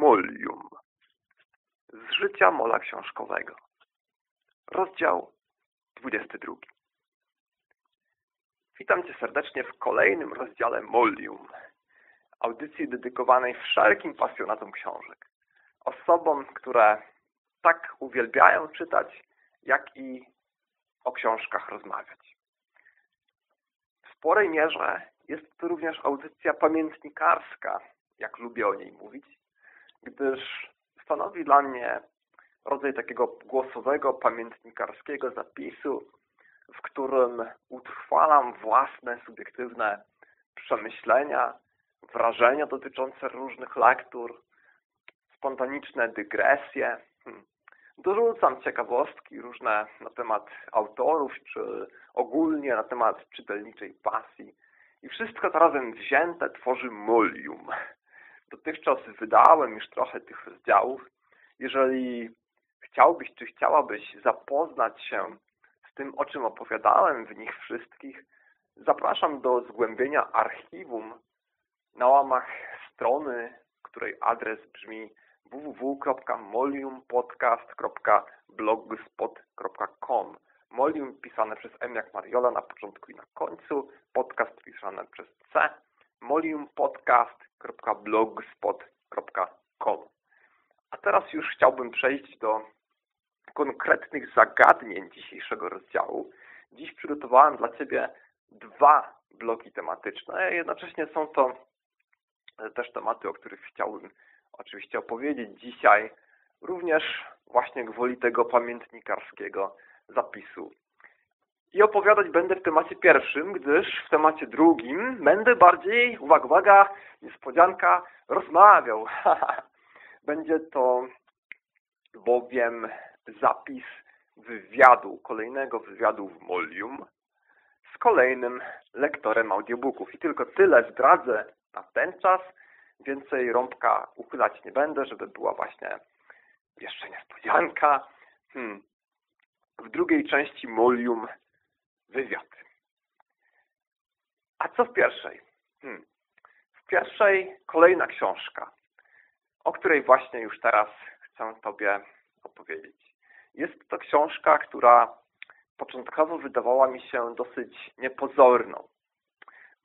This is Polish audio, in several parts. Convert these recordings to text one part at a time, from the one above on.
Molium z życia mola książkowego. Rozdział 22. Witam Cię serdecznie w kolejnym rozdziale Molium, audycji dedykowanej wszelkim pasjonatom książek. Osobom, które tak uwielbiają czytać, jak i o książkach rozmawiać. W sporej mierze jest to również audycja pamiętnikarska, jak lubię o niej mówić, gdyż stanowi dla mnie rodzaj takiego głosowego, pamiętnikarskiego zapisu, w którym utrwalam własne, subiektywne przemyślenia, wrażenia dotyczące różnych lektur, spontaniczne dygresje. Hmm. Dorzucam ciekawostki różne na temat autorów, czy ogólnie na temat czytelniczej pasji. I wszystko to razem wzięte tworzy molium. Dotychczas wydałem już trochę tych rozdziałów. Jeżeli chciałbyś, czy chciałabyś zapoznać się z tym, o czym opowiadałem w nich wszystkich, zapraszam do zgłębienia archiwum na łamach strony, której adres brzmi www.moliumpodcast.blogspot.com Molium pisane przez M jak Mariola na początku i na końcu, podcast pisane przez C, moliumpodcast.blogspot.com A teraz już chciałbym przejść do konkretnych zagadnień dzisiejszego rozdziału. Dziś przygotowałem dla Ciebie dwa bloki tematyczne. Jednocześnie są to też tematy, o których chciałbym oczywiście opowiedzieć dzisiaj, również właśnie gwoli tego pamiętnikarskiego zapisu. I opowiadać będę w temacie pierwszym, gdyż w temacie drugim będę bardziej, uwaga, uwaga, niespodzianka, rozmawiał. Będzie to bowiem zapis wywiadu, kolejnego wywiadu w Molium z kolejnym lektorem audiobooków. I tylko tyle zdradzę na ten czas. Więcej rąbka uchylać nie będę, żeby była właśnie jeszcze niespodzianka. Hmm w drugiej części Molium wywiad. A co w pierwszej? Hmm. W pierwszej kolejna książka, o której właśnie już teraz chcę Tobie opowiedzieć. Jest to książka, która początkowo wydawała mi się dosyć niepozorną.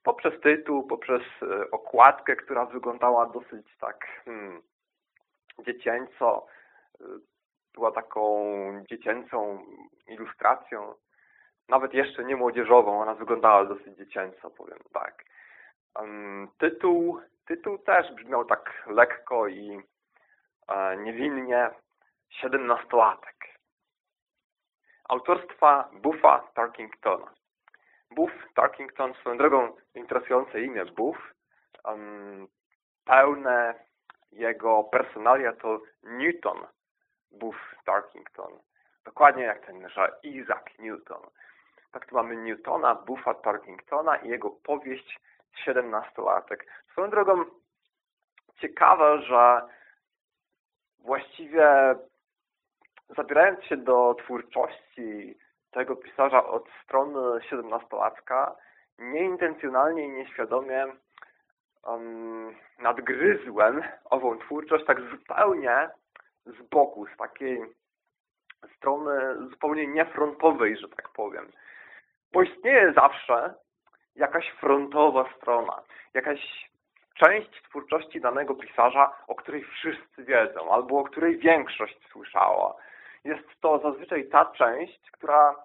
Poprzez tytuł, poprzez e, okładkę, która wyglądała dosyć tak hmm, dziecięco, e, była taką dziecięcą ilustracją, nawet jeszcze nie młodzieżową, ona wyglądała dosyć dziecięco, powiem tak. Um, tytuł, tytuł też brzmiał tak lekko i e, niewinnie siedemnastolatek. Autorstwa Buffa Tarkingtona. Buff Tarkington, swoją drogą interesujące imię Buff, um, pełne jego personalia to Newton, Buff Tarkington. Dokładnie jak ten Isaac Newton. Tak tu mamy Newtona, Buffa Tarkingtona i jego powieść 17-latek. Swoją drogą ciekawe, że właściwie zabierając się do twórczości tego pisarza od strony 17-latka, nieintencjonalnie i nieświadomie um, nadgryzłem ową twórczość tak zupełnie z boku, z takiej strony zupełnie niefrontowej, że tak powiem. Bo istnieje zawsze jakaś frontowa strona, jakaś część twórczości danego pisarza, o której wszyscy wiedzą, albo o której większość słyszała. Jest to zazwyczaj ta część, która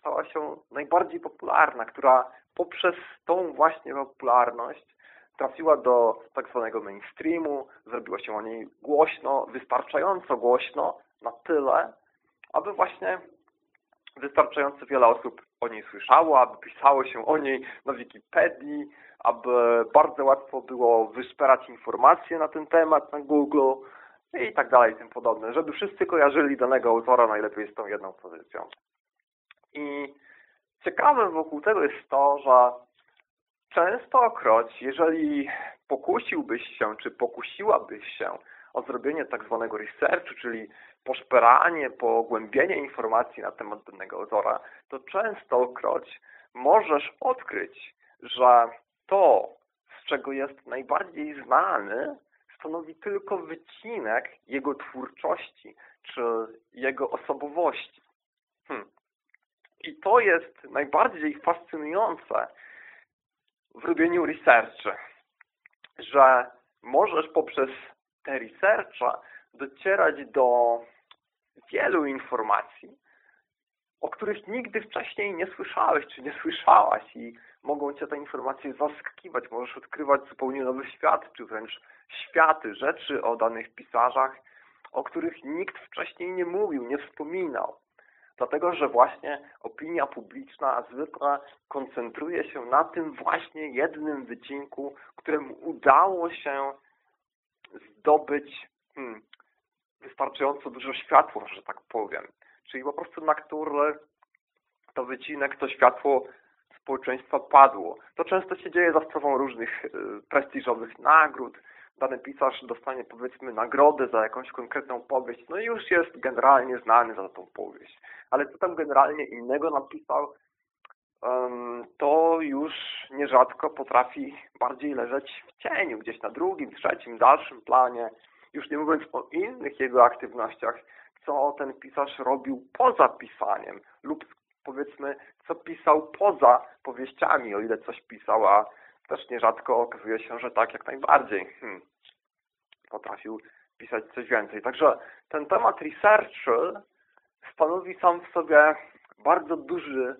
stała się najbardziej popularna, która poprzez tą właśnie popularność trafiła do tak zwanego mainstreamu, zrobiło się o niej głośno, wystarczająco głośno, na tyle, aby właśnie wystarczająco wiele osób o niej słyszało, aby pisało się o niej na Wikipedii, aby bardzo łatwo było wyszperać informacje na ten temat na Google i tak dalej, i tym podobne, żeby wszyscy kojarzyli danego autora najlepiej z tą jedną pozycją. I ciekawe wokół tego jest to, że Częstokroć, jeżeli pokusiłbyś się, czy pokusiłabyś się o zrobienie tak zwanego researchu, czyli poszperanie, pogłębienie informacji na temat danego autora, to częstokroć możesz odkryć, że to, z czego jest najbardziej znany, stanowi tylko wycinek jego twórczości czy jego osobowości. Hmm. I to jest najbardziej fascynujące w robieniu researchy, że możesz poprzez te researche docierać do wielu informacji, o których nigdy wcześniej nie słyszałeś, czy nie słyszałaś i mogą Cię te informacje zaskakiwać. Możesz odkrywać zupełnie nowy świat, czy wręcz światy, rzeczy o danych pisarzach, o których nikt wcześniej nie mówił, nie wspominał. Dlatego, że właśnie opinia publiczna zwykle koncentruje się na tym właśnie jednym wycinku, któremu udało się zdobyć hmm, wystarczająco dużo światła, że tak powiem. Czyli po prostu na który to wycinek, to światło społeczeństwa padło. To często się dzieje za sprawą różnych y, prestiżowych nagród. Dany pisarz dostanie powiedzmy nagrodę za jakąś konkretną powieść, no i już jest generalnie znany za tą powieść. Ale co tam generalnie innego napisał, to już nierzadko potrafi bardziej leżeć w cieniu, gdzieś na drugim, trzecim, dalszym planie, już nie mówiąc o innych jego aktywnościach, co ten pisarz robił poza pisaniem lub powiedzmy, co pisał poza powieściami, o ile coś pisał, a też nierzadko okazuje się, że tak jak najbardziej hmm, potrafił pisać coś więcej. Także ten temat research stanowi sam w sobie bardzo duży,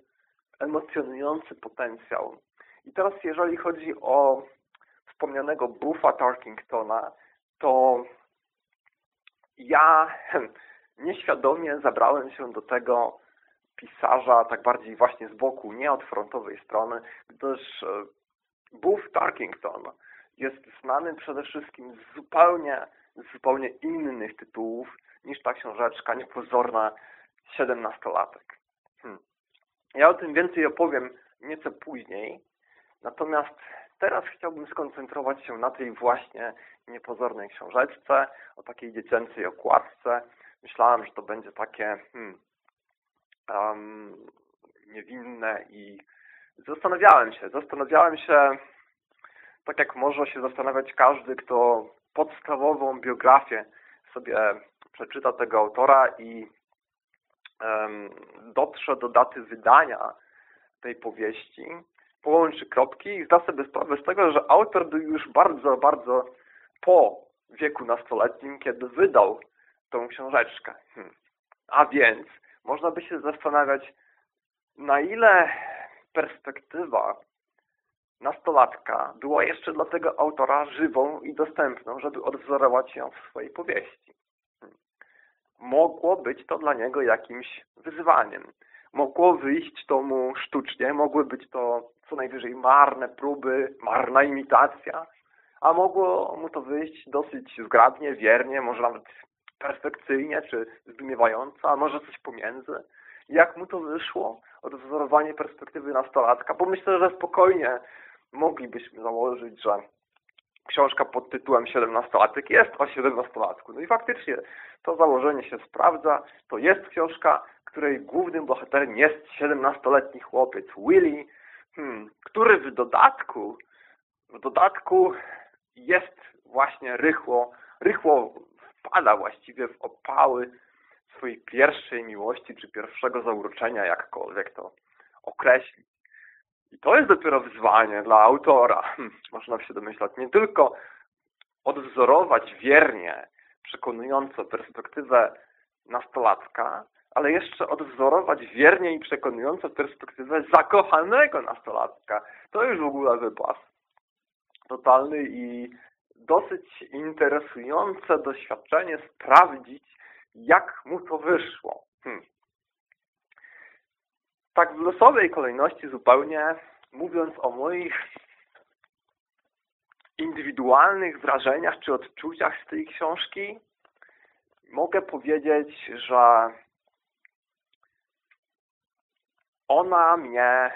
emocjonujący potencjał. I teraz jeżeli chodzi o wspomnianego Buffa Tarkingtona, to ja nieświadomie zabrałem się do tego pisarza tak bardziej właśnie z boku, nie od frontowej strony, gdyż e, Buff Tarkington jest znany przede wszystkim z zupełnie, z zupełnie innych tytułów niż ta książeczka niepozorna siedemnastolatek. Hmm. Ja o tym więcej opowiem nieco później, natomiast teraz chciałbym skoncentrować się na tej właśnie niepozornej książeczce, o takiej dziecięcej okładce. Myślałem, że to będzie takie hmm, um, niewinne i zastanawiałem się, zastanawiałem się, tak jak może się zastanawiać każdy, kto podstawową biografię sobie przeczyta tego autora i um, dotrze do daty wydania tej powieści, połączy kropki i zda sobie sprawę z tego, że autor był już bardzo, bardzo po wieku nastoletnim, kiedy wydał tą książeczkę. Hmm. A więc można by się zastanawiać, na ile perspektywa nastolatka była jeszcze dla tego autora żywą i dostępną, żeby odwzorować ją w swojej powieści. Hmm. Mogło być to dla niego jakimś wyzwaniem. Mogło wyjść to mu sztucznie, mogły być to co najwyżej marne próby, marna imitacja, a mogło mu to wyjść dosyć zgrabnie, wiernie, może nawet perfekcyjnie, czy zdumiewająco, a może coś pomiędzy. Jak mu to wyszło? Odwzorowanie perspektywy nastolatka, bo myślę, że spokojnie moglibyśmy założyć, że książka pod tytułem 17-latek jest o 17-latku. No i faktycznie to założenie się sprawdza. To jest książka, której głównym bohaterem jest 17-letni chłopiec Willy, hmm, który w dodatku w dodatku jest właśnie rychło, rychło wpada właściwie w opały swojej pierwszej miłości, czy pierwszego zauroczenia, jakkolwiek to określić. I to jest dopiero wyzwanie dla autora. Hm, można się domyślać nie tylko odwzorować wiernie, przekonująco perspektywę nastolatka, ale jeszcze odwzorować wiernie i przekonująco perspektywę zakochanego nastolatka. To już w ogóle wypas totalny i dosyć interesujące doświadczenie sprawdzić, jak mu to wyszło. Hmm. Tak w losowej kolejności zupełnie, mówiąc o moich indywidualnych wrażeniach czy odczuciach z tej książki, mogę powiedzieć, że ona mnie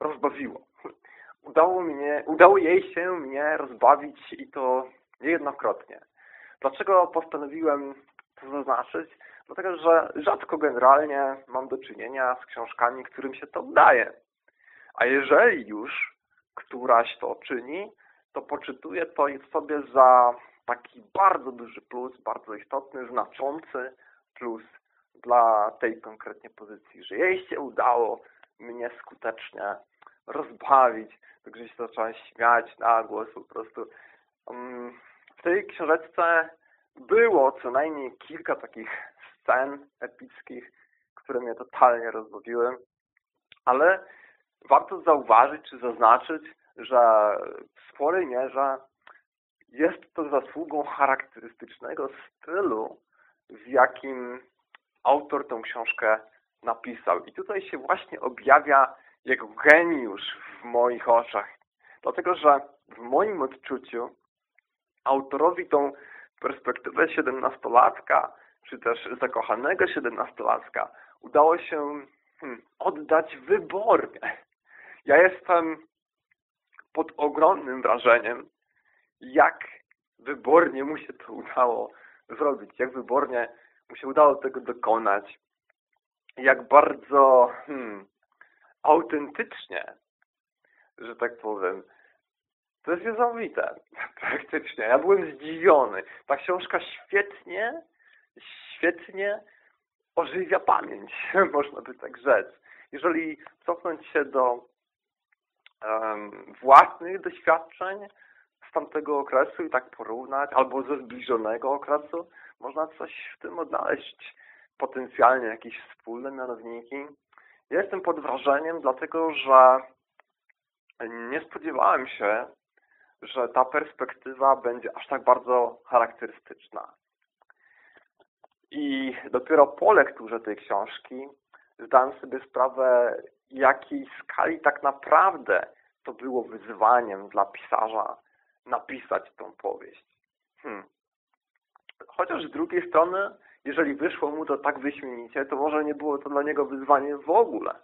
rozbawiła udało, mnie, udało jej się mnie rozbawić i to niejednokrotnie. Dlaczego postanowiłem to zaznaczyć? Dlatego, że rzadko generalnie mam do czynienia z książkami, którym się to udaje. A jeżeli już któraś to czyni, to poczytuję to sobie za taki bardzo duży plus, bardzo istotny, znaczący plus dla tej konkretnie pozycji, że jej się udało mnie skutecznie rozbawić, także się zacząłem śmiać na głos po prostu. Mm, w tej książeczce było co najmniej kilka takich scen epickich, które mnie totalnie rozbawiły, ale warto zauważyć czy zaznaczyć, że w sporej mierze jest to zasługą charakterystycznego stylu, w jakim autor tą książkę napisał. I tutaj się właśnie objawia jego geniusz w moich oczach. Dlatego, że w moim odczuciu autorowi tą perspektywę siedemnastolatka, czy też zakochanego siedemnastolatka udało się hmm, oddać wybornie. Ja jestem pod ogromnym wrażeniem, jak wybornie mu się to udało zrobić, jak wybornie mu się udało tego dokonać, jak bardzo hmm, autentycznie, że tak powiem, to jest niesamowite, praktycznie. Ja byłem zdziwiony. Ta książka świetnie, świetnie ożywia pamięć, można by tak rzec. Jeżeli cofnąć się do um, własnych doświadczeń z tamtego okresu i tak porównać, albo ze zbliżonego okresu, można coś w tym odnaleźć, potencjalnie jakieś wspólne mianowniki. Ja jestem pod wrażeniem, dlatego że nie spodziewałem się, że ta perspektywa będzie aż tak bardzo charakterystyczna. I dopiero po lekturze tej książki zdałem sobie sprawę, jakiej skali tak naprawdę to było wyzwaniem dla pisarza napisać tą powieść. Hmm. Chociaż z drugiej strony, jeżeli wyszło mu to tak wyśmienicie, to może nie było to dla niego wyzwanie w ogóle.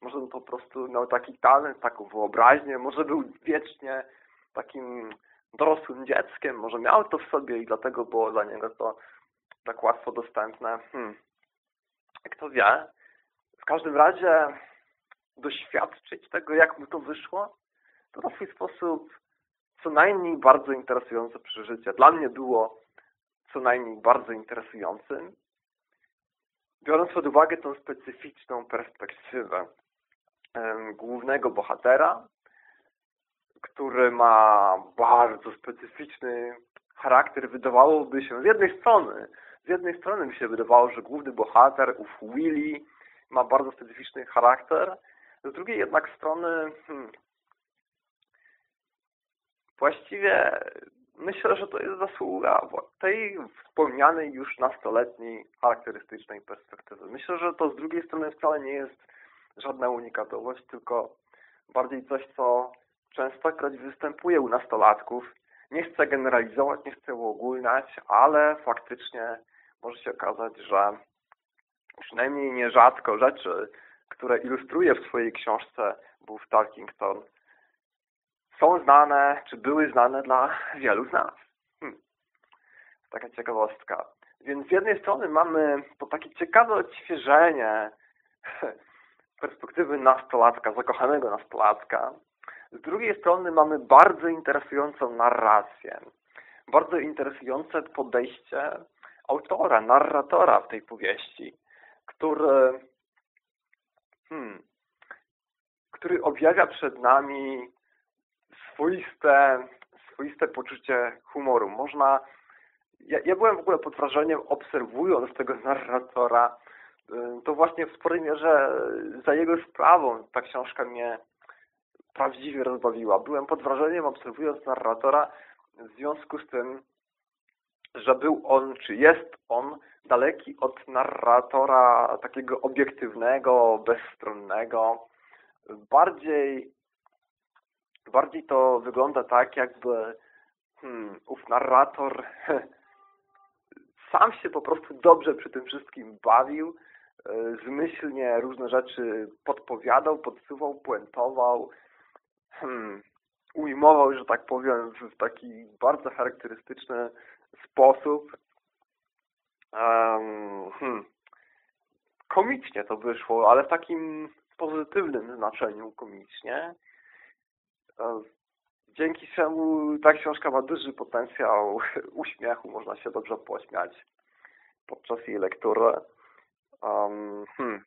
Może on po prostu miał taki talent, taką wyobraźnię, może był wiecznie takim dorosłym dzieckiem, może miał to w sobie i dlatego było dla niego to tak łatwo dostępne. Hmm. Kto wie? W każdym razie doświadczyć tego, jak mu to wyszło, to na swój sposób co najmniej bardzo interesujące przeżycie. Dla mnie było co najmniej bardzo interesującym, biorąc pod uwagę tą specyficzną perspektywę głównego bohatera, który ma bardzo specyficzny charakter, wydawałoby się, z jednej strony, z jednej strony mi się wydawało, że główny bohater, ów Willy, ma bardzo specyficzny charakter, z drugiej jednak strony hmm, właściwie myślę, że to jest zasługa tej wspomnianej już nastoletniej charakterystycznej perspektywy. Myślę, że to z drugiej strony wcale nie jest żadna unikatowość, tylko bardziej coś, co częstokroć występuje u nastolatków. Nie chcę generalizować, nie chcę uogólniać, ale faktycznie może się okazać, że przynajmniej nierzadko rzeczy, które ilustruje w swojej książce Buff Tarkington, są znane, czy były znane dla wielu z nas. Hmm. Taka ciekawostka. Więc z jednej strony mamy to takie ciekawe odświeżenie perspektywy nastolatka, zakochanego nastolatka. Z drugiej strony mamy bardzo interesującą narrację, bardzo interesujące podejście autora, narratora w tej powieści, który, hmm, który objawia przed nami swoiste, swoiste poczucie humoru. Można, ja, ja byłem w ogóle pod wrażeniem, obserwując tego narratora, y, to właśnie w sporej mierze za jego sprawą ta książka mnie prawdziwie rozbawiła. Byłem pod wrażeniem, obserwując narratora, w związku z tym, że był on, czy jest on daleki od narratora takiego obiektywnego, bezstronnego. Bardziej, bardziej to wygląda tak, jakby hmm, ów narrator sam się po prostu dobrze przy tym wszystkim bawił, e, zmyślnie różne rzeczy podpowiadał, podsuwał, puentował, hmm, ujmował, że tak powiem, w taki bardzo charakterystyczny sposób. Um, hmm, komicznie to wyszło, ale w takim pozytywnym znaczeniu komicznie. Dzięki czemu ta książka ma duży potencjał uśmiechu, można się dobrze pośmiać podczas jej lektury. Um, hmm.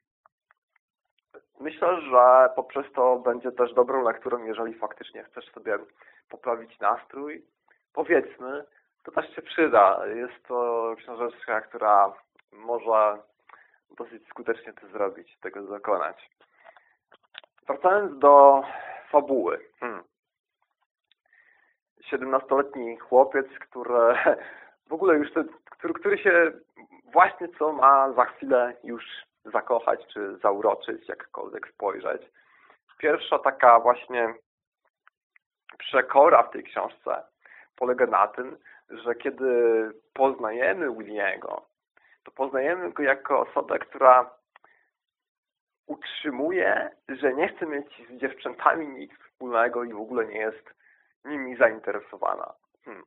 Myślę, że poprzez to będzie też dobrą lekturą, jeżeli faktycznie chcesz sobie poprawić nastrój. Powiedzmy, to też się przyda. Jest to książeczka, która może dosyć skutecznie to zrobić, tego dokonać. Wracając do fabuły. Hmm. 17-letni chłopiec, który w ogóle już ten, który, który się właśnie co ma za chwilę już zakochać czy zauroczyć, jakkolwiek spojrzeć. Pierwsza taka właśnie przekora w tej książce polega na tym, że kiedy poznajemy Williego, to poznajemy go jako osobę, która utrzymuje, że nie chce mieć z dziewczętami nic wspólnego i w ogóle nie jest nimi zainteresowana. Hmm.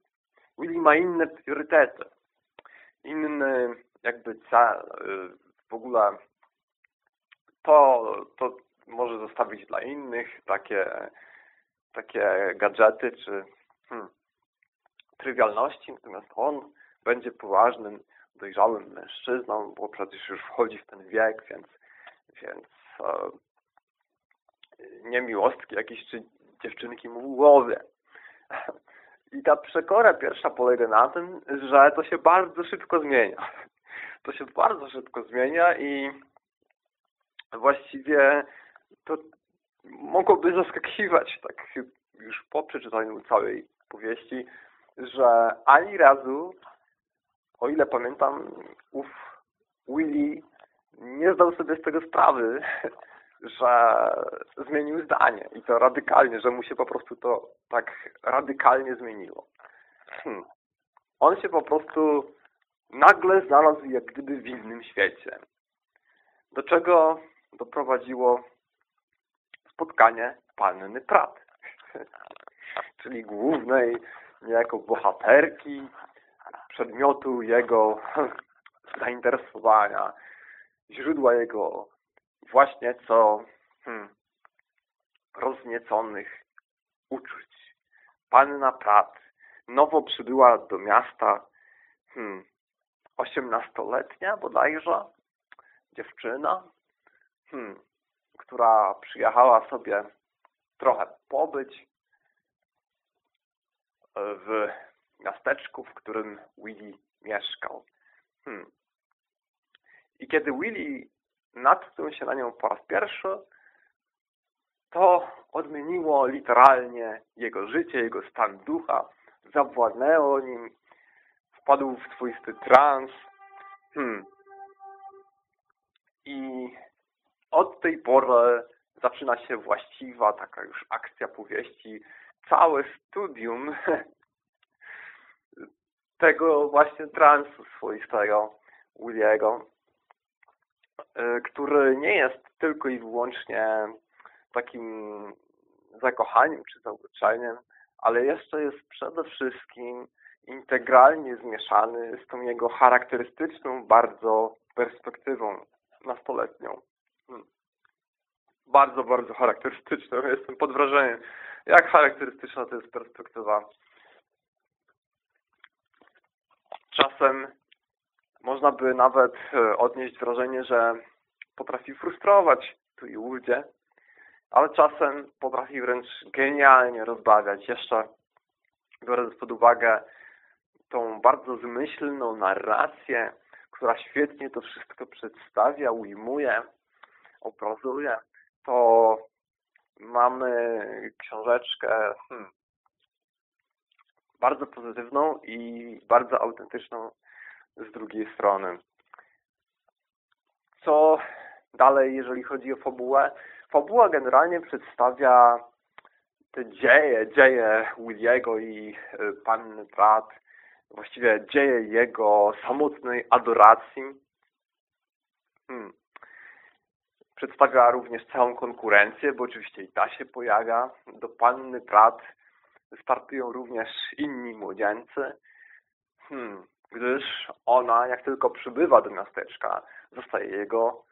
Willy ma inne priorytety, inny jakby cel, y, w ogóle to, to może zostawić dla innych takie, takie gadżety czy hmm, trywialności, natomiast on będzie poważnym, dojrzałym mężczyzną, bo przecież już wchodzi w ten wiek, więc, więc e, nie miłostki jakieś czy dziewczynki mu głowie. I ta przekora pierwsza polega na tym, że to się bardzo szybko zmienia. To się bardzo szybko zmienia i właściwie to mogłoby zaskakiwać tak już po przeczytaniu całej powieści, że ani razu, o ile pamiętam, ów Willy nie zdał sobie z tego sprawy, że zmienił zdanie i to radykalnie, że mu się po prostu to tak radykalnie zmieniło. Hmm. On się po prostu nagle znalazł jak gdyby w innym świecie. Do czego doprowadziło spotkanie panny Prat, czyli głównej niejako bohaterki, przedmiotu jego zainteresowania, źródła jego właśnie co hmm, roznieconych uczuć. Panna Prat nowo przybyła do miasta hmm, bodajże dziewczyna, hmm, która przyjechała sobie trochę pobyć w miasteczku, w którym Willy mieszkał. Hmm. I kiedy Willy natknął się na nią po raz pierwszy, to odmieniło literalnie jego życie, jego stan ducha, zawładnęło nim, wpadł w swoisty trans. Hmm. I od tej pory zaczyna się właściwa taka już akcja powieści, całe studium tego właśnie transu swoistego Williego, który nie jest tylko i wyłącznie takim zakochaniem czy zauroczeniem, ale jeszcze jest przede wszystkim integralnie zmieszany z tą jego charakterystyczną bardzo perspektywą nastoletnią. Hmm. Bardzo, bardzo charakterystyczną. Jestem pod wrażeniem, jak charakterystyczna to jest perspektywa. Czasem można by nawet e, odnieść wrażenie, że potrafi frustrować tu i ówdzie, ale czasem potrafi wręcz genialnie rozbawiać. Jeszcze biorąc pod uwagę tą bardzo zmyślną narrację, która świetnie to wszystko przedstawia, ujmuje, obrazuje, to mamy książeczkę hmm, bardzo pozytywną i bardzo autentyczną z drugiej strony. Co dalej, jeżeli chodzi o fabułę? Fabuła generalnie przedstawia te dzieje, dzieje Williego i y, panny Pratt, właściwie dzieje jego samotnej adoracji. Hmm. Przedstawia również całą konkurencję, bo oczywiście i ta się pojawia. Do panny Pratt startują również inni młodzieńcy, hmm. Gdyż ona, jak tylko przybywa do miasteczka, zostaje jego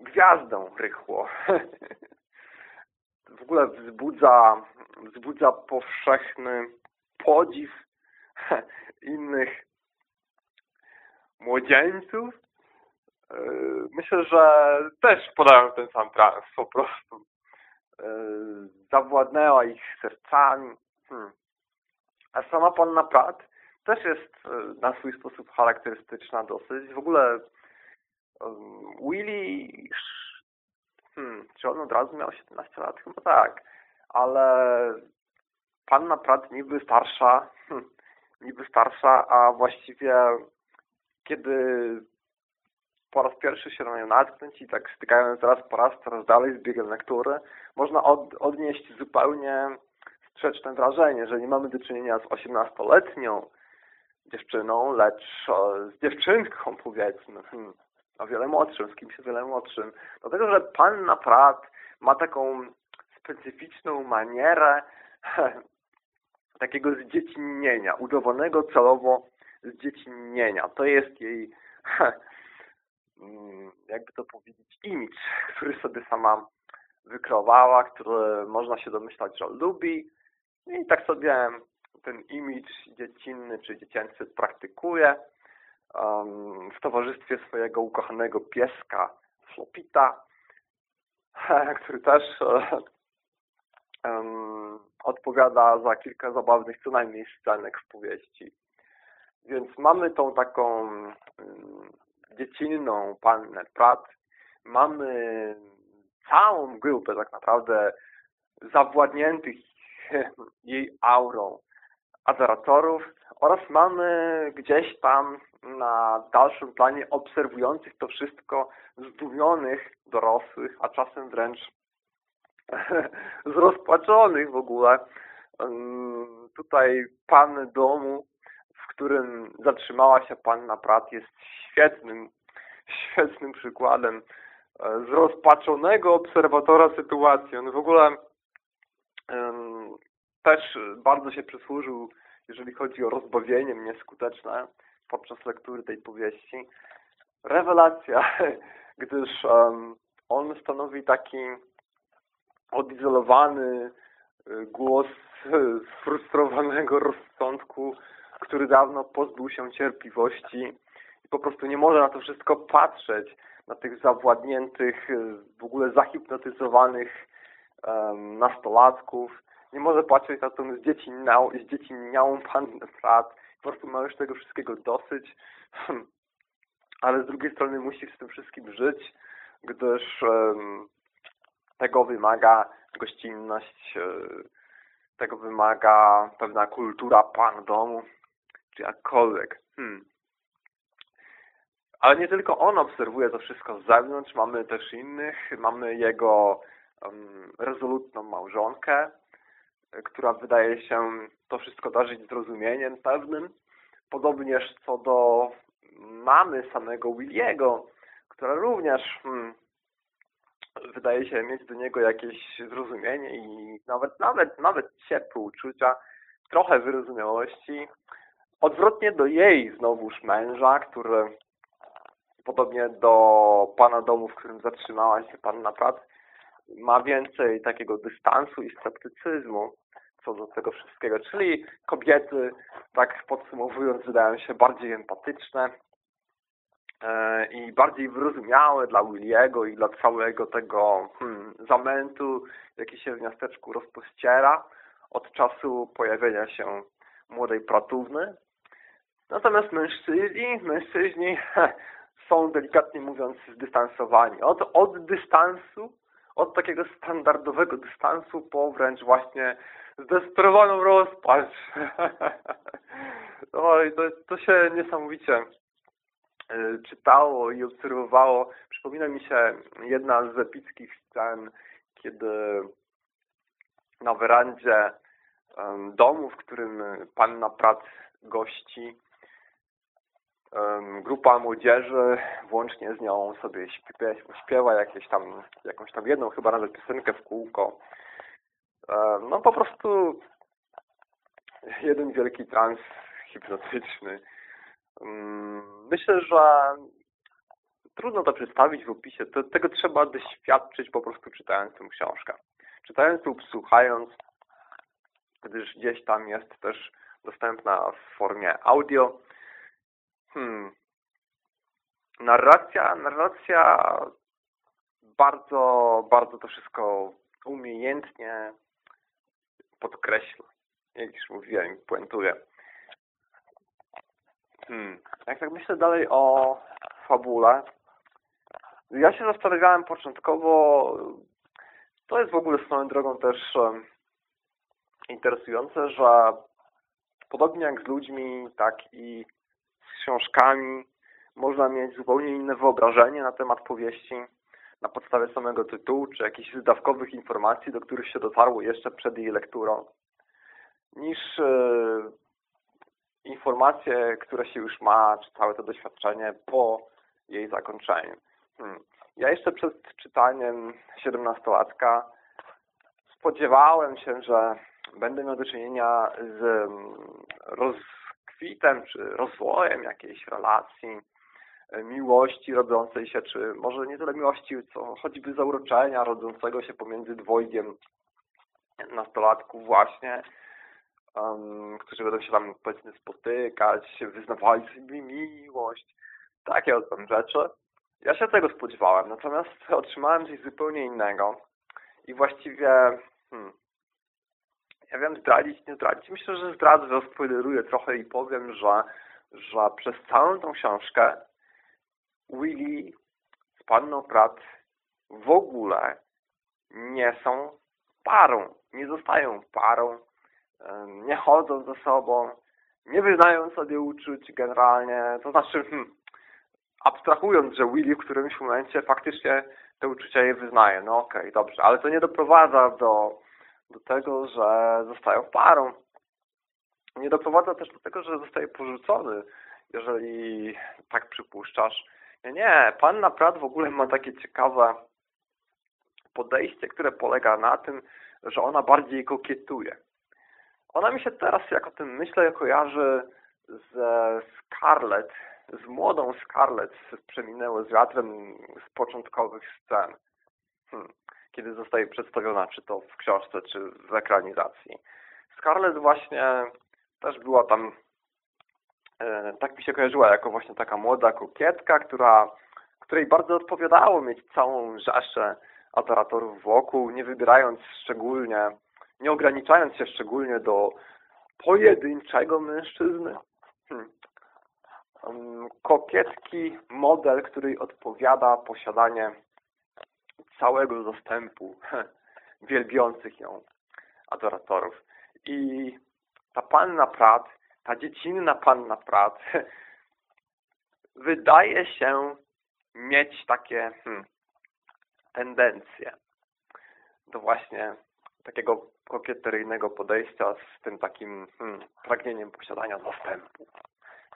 gwiazdą rychło. w ogóle wzbudza, wzbudza powszechny podziw innych młodzieńców. E, myślę, że też podają ten sam trans po prostu. E, zawładnęła ich sercami. Hmm. A sama panna Pratt też jest e, na swój sposób charakterystyczna dosyć. W ogóle Willy, hmm, czy on od razu miał 17 lat? Chyba tak. Ale panna Pratt niby starsza, hmm, niby starsza, a właściwie kiedy po raz pierwszy się na natknąć i tak stykając raz po raz coraz dalej z biegiem lektury, można od, odnieść zupełnie sprzeczne wrażenie, że nie mamy do czynienia z 18-letnią dziewczyną, lecz z dziewczynką powiedzmy, hmm, o wiele młodszym, z kimś o wiele młodszym. Dlatego, że panna Pratt ma taką specyficzną manierę takiego zdziecinnienia, udowodnionego celowo zdziecinnienia. To jest jej, mm, jakby to powiedzieć, imidż, który sobie sama wykreowała, który można się domyślać, że lubi. I tak sobie ten imidż dziecinny czy dziecięcy praktykuje w towarzystwie swojego ukochanego pieska Flopita, który też um, odpowiada za kilka zabawnych co najmniej scenek w powieści. Więc mamy tą taką um, dziecinną pannę Pratt, mamy całą grupę tak naprawdę zawładniętych jej aurą adoratorów oraz mamy gdzieś tam na dalszym planie obserwujących to wszystko zdumionych dorosłych, a czasem wręcz zrozpaczonych w ogóle. Tutaj pan domu, w którym zatrzymała się panna Prat jest świetnym, świetnym przykładem e, zrozpaczonego obserwatora sytuacji. On w ogóle też bardzo się przysłużył, jeżeli chodzi o rozbawienie mnie skuteczne podczas lektury tej powieści. Rewelacja, gdyż um, on stanowi taki odizolowany y, głos sfrustrowanego rozsądku, który dawno pozbył się cierpliwości i po prostu nie może na to wszystko patrzeć, na tych zawładniętych, w ogóle zahipnotyzowanych um, nastolatków, nie może patrzeć na tą zdziecinniałą, zdziecinniałą pannę Pratt, po prostu ma już tego wszystkiego dosyć, ale z drugiej strony musi z tym wszystkim żyć, gdyż um, tego wymaga gościnność, e, tego wymaga pewna kultura pan domu, czy jakkolwiek. Hmm. Ale nie tylko on obserwuje to wszystko z zewnątrz, mamy też innych. Mamy jego um, rezolutną małżonkę, która wydaje się to wszystko darzyć zrozumieniem pewnym. Podobnież co do mamy samego Williego, która również hmm, wydaje się mieć do niego jakieś zrozumienie i nawet, nawet, nawet ciepłe uczucia, trochę wyrozumiałości. Odwrotnie do jej znowuż męża, który podobnie do pana domu, w którym zatrzymała się panna Prac, ma więcej takiego dystansu i sceptycyzmu co do tego wszystkiego. Czyli kobiety, tak podsumowując, wydają się bardziej empatyczne, E, i bardziej wyrozumiałe dla Williego i dla całego tego hmm, zamętu, jaki się w miasteczku rozpościera od czasu pojawienia się młodej pratówny. Natomiast mężczyźni, mężczyźni są delikatnie mówiąc zdystansowani. Od, od dystansu, od takiego standardowego dystansu po wręcz właśnie zdesperowaną rozpacz. I to, to się niesamowicie E, czytało i obserwowało. Przypomina mi się jedna z epickich scen, kiedy na werandzie domu, w którym panna Prac gości, grupa młodzieży, włącznie z nią sobie śpiewa, śpiewa jakieś tam, jakąś tam jedną chyba nawet piosenkę w kółko. No po prostu jeden wielki trans hipnotyczny. Mm, myślę, że trudno to przedstawić w opisie. To, tego trzeba doświadczyć po prostu czytając tę książkę. czytając lub słuchając, gdyż gdzieś tam jest też dostępna w formie audio. Hmm. Narracja, narracja bardzo, bardzo to wszystko umiejętnie podkreśla. Jak już mówiłem, puentuje. Hmm. Jak tak myślę dalej o fabule, ja się zastanawiałem początkowo, to jest w ogóle swoją drogą też interesujące, że podobnie jak z ludźmi, tak i z książkami można mieć zupełnie inne wyobrażenie na temat powieści na podstawie samego tytułu, czy jakichś wydawkowych informacji, do których się dotarło jeszcze przed jej lekturą, niż e, informacje, które się już ma, czy całe to doświadczenie po jej zakończeniu. Hmm. Ja jeszcze przed czytaniem 17-latka spodziewałem się, że będę miał do czynienia z mm, rozkwitem czy rozwojem jakiejś relacji, miłości rodzącej się, czy może nie tyle miłości, co choćby zauroczenia rodzącego się pomiędzy dwojgiem nastolatków właśnie, um, którzy będą się tam powiedzmy spotykać, wyznawali sobie miłość, takie oto rzeczy. Ja się tego spodziewałem, natomiast otrzymałem coś zupełnie innego i właściwie hmm, ja wiem zdradzić, nie zdradzić. Myślę, że zdradzę, spoileruję trochę i powiem, że, że przez całą tą książkę Willy z Panną Pratt w ogóle nie są parą, nie zostają parą, nie chodzą ze sobą, nie wyznają sobie uczuć generalnie, to znaczy hmm, abstrahując, że Willy w którymś momencie faktycznie te uczucia je wyznaje, no okej, okay, dobrze, ale to nie doprowadza do do tego, że zostają parą. Nie doprowadza też do tego, że zostaje porzucony, jeżeli tak przypuszczasz. Nie, panna Pratt w ogóle ma takie ciekawe podejście, które polega na tym, że ona bardziej kokietuje. Ona mi się teraz, jak o tym myślę, kojarzy ze Scarlett, z młodą Scarlett Przeminęło z wiatrem z początkowych scen. Hmm kiedy zostaje przedstawiona, czy to w książce, czy w ekranizacji. Scarlett właśnie też była tam, tak mi się kojarzyła, jako właśnie taka młoda kokietka, która, której bardzo odpowiadało mieć całą rzeszę adoratorów wokół, nie wybierając szczególnie, nie ograniczając się szczególnie do pojedynczego mężczyzny. Hmm. Kokietki, model, której odpowiada posiadanie całego zastępu wielbiących ją adoratorów. I ta panna Prat, ta dziecinna panna Prat wydaje się mieć takie hmm, tendencje do właśnie takiego kokieteryjnego podejścia z tym takim hmm, pragnieniem posiadania zastępu,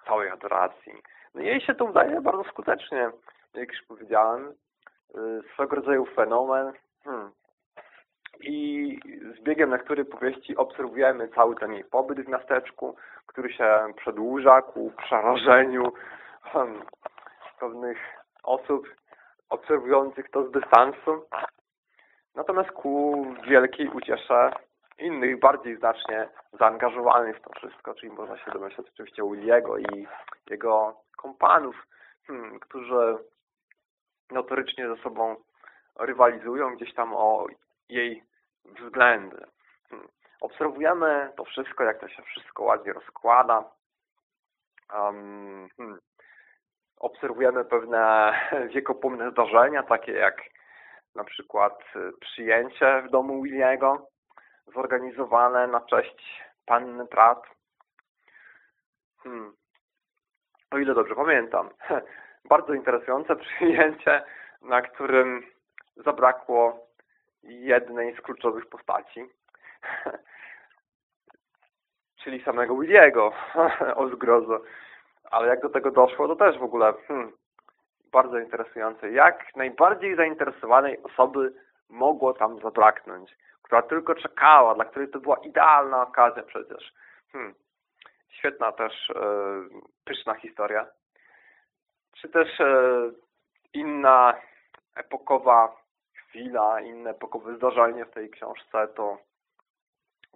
całej adoracji. No jej się to udaje bardzo skutecznie, jak już powiedziałem, Y, swego rodzaju fenomen. Hmm. I z biegiem lektury powieści obserwujemy cały ten jej pobyt w miasteczku, który się przedłuża ku przerażeniu hmm, pewnych osób obserwujących to z dystansu. Natomiast ku wielkiej uciesze innych, bardziej znacznie zaangażowanych w to wszystko, czyli można się domyślać oczywiście Williego i jego kompanów, hmm, którzy notorycznie ze sobą rywalizują gdzieś tam o jej względy. Obserwujemy to wszystko, jak to się wszystko ładnie rozkłada. Um, hmm. Obserwujemy pewne wiekopomne zdarzenia, takie jak na przykład przyjęcie w domu Williego, zorganizowane na cześć panny Pratt. Hmm. O ile dobrze pamiętam, bardzo interesujące przyjęcie, na którym zabrakło jednej z kluczowych postaci, czyli samego Williego, o zgrozo. Ale jak do tego doszło, to też w ogóle hmm, bardzo interesujące. Jak najbardziej zainteresowanej osoby mogło tam zabraknąć, która tylko czekała, dla której to była idealna okazja przecież. Hmm. Świetna też, yy, pyszna historia czy też e, inna epokowa chwila, inne epokowe zdarzenie w tej książce to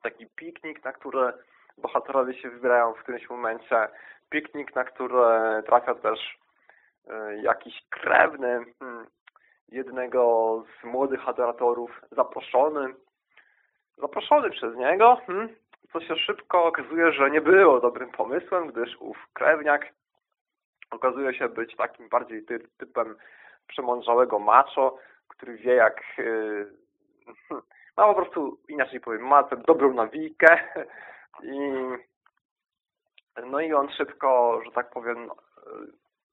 taki piknik, na który bohaterowie się wybierają w którymś momencie, piknik, na który trafia też e, jakiś krewny hmm, jednego z młodych adoratorów, zaproszony, zaproszony przez niego, hmm, co się szybko okazuje, że nie było dobrym pomysłem, gdyż ów krewniak okazuje się być takim bardziej ty typem przemądrzałego macho, który wie jak ma po prostu, inaczej powiem, ma dobrą nawijkę i no i on szybko, że tak powiem,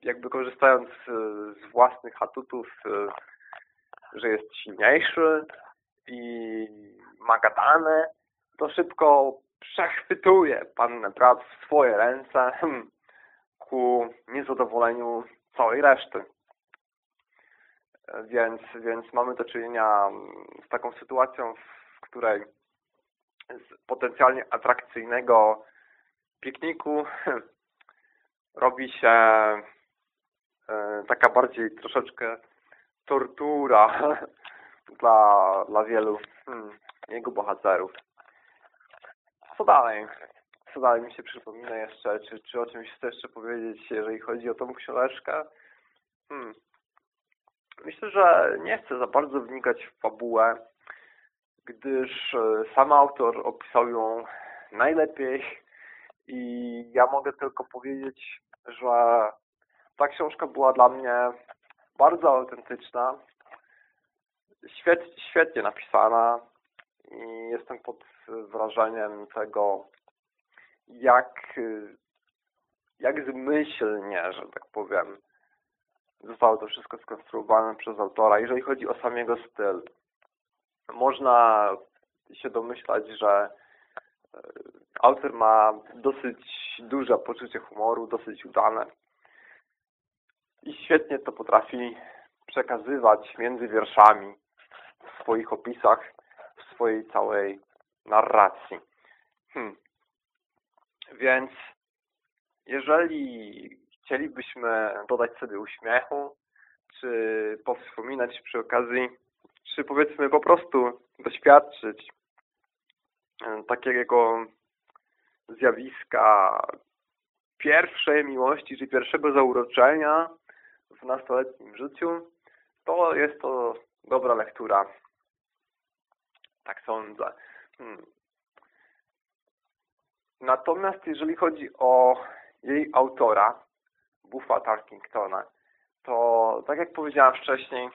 jakby korzystając z własnych atutów, że jest silniejszy i ma gadane, to szybko przechwytuje pannę Prac w swoje ręce ku niezadowoleniu całej reszty. Więc, więc mamy do czynienia z taką sytuacją, w której z potencjalnie atrakcyjnego pikniku robi się e, taka bardziej troszeczkę tortura dla, dla wielu hmm, jego bohaterów. Co dalej? Co dalej mi się przypomina jeszcze? Czy, czy o czymś chcę jeszcze powiedzieć, jeżeli chodzi o tą książkę? Hmm. Myślę, że nie chcę za bardzo wnikać w fabułę, gdyż e, sam autor opisał ją najlepiej i ja mogę tylko powiedzieć, że ta książka była dla mnie bardzo autentyczna, świetnie, napisana i jestem pod wrażeniem tego, jak, jak zmyślnie, że tak powiem, zostało to wszystko skonstruowane przez autora. Jeżeli chodzi o sam jego styl, można się domyślać, że e, autor ma dosyć duże poczucie humoru, dosyć udane i świetnie to potrafi przekazywać między wierszami w swoich opisach, w swojej całej narracji. Hmm. Więc jeżeli chcielibyśmy dodać sobie uśmiechu, czy powspominać przy okazji, czy powiedzmy po prostu doświadczyć e, takiego zjawiska pierwszej miłości, czy pierwszego zauroczenia w nastoletnim życiu, to jest to dobra lektura. Tak sądzę. Hmm. Natomiast jeżeli chodzi o jej autora, Buffa Tarkingtona, to tak jak powiedziałem wcześniej,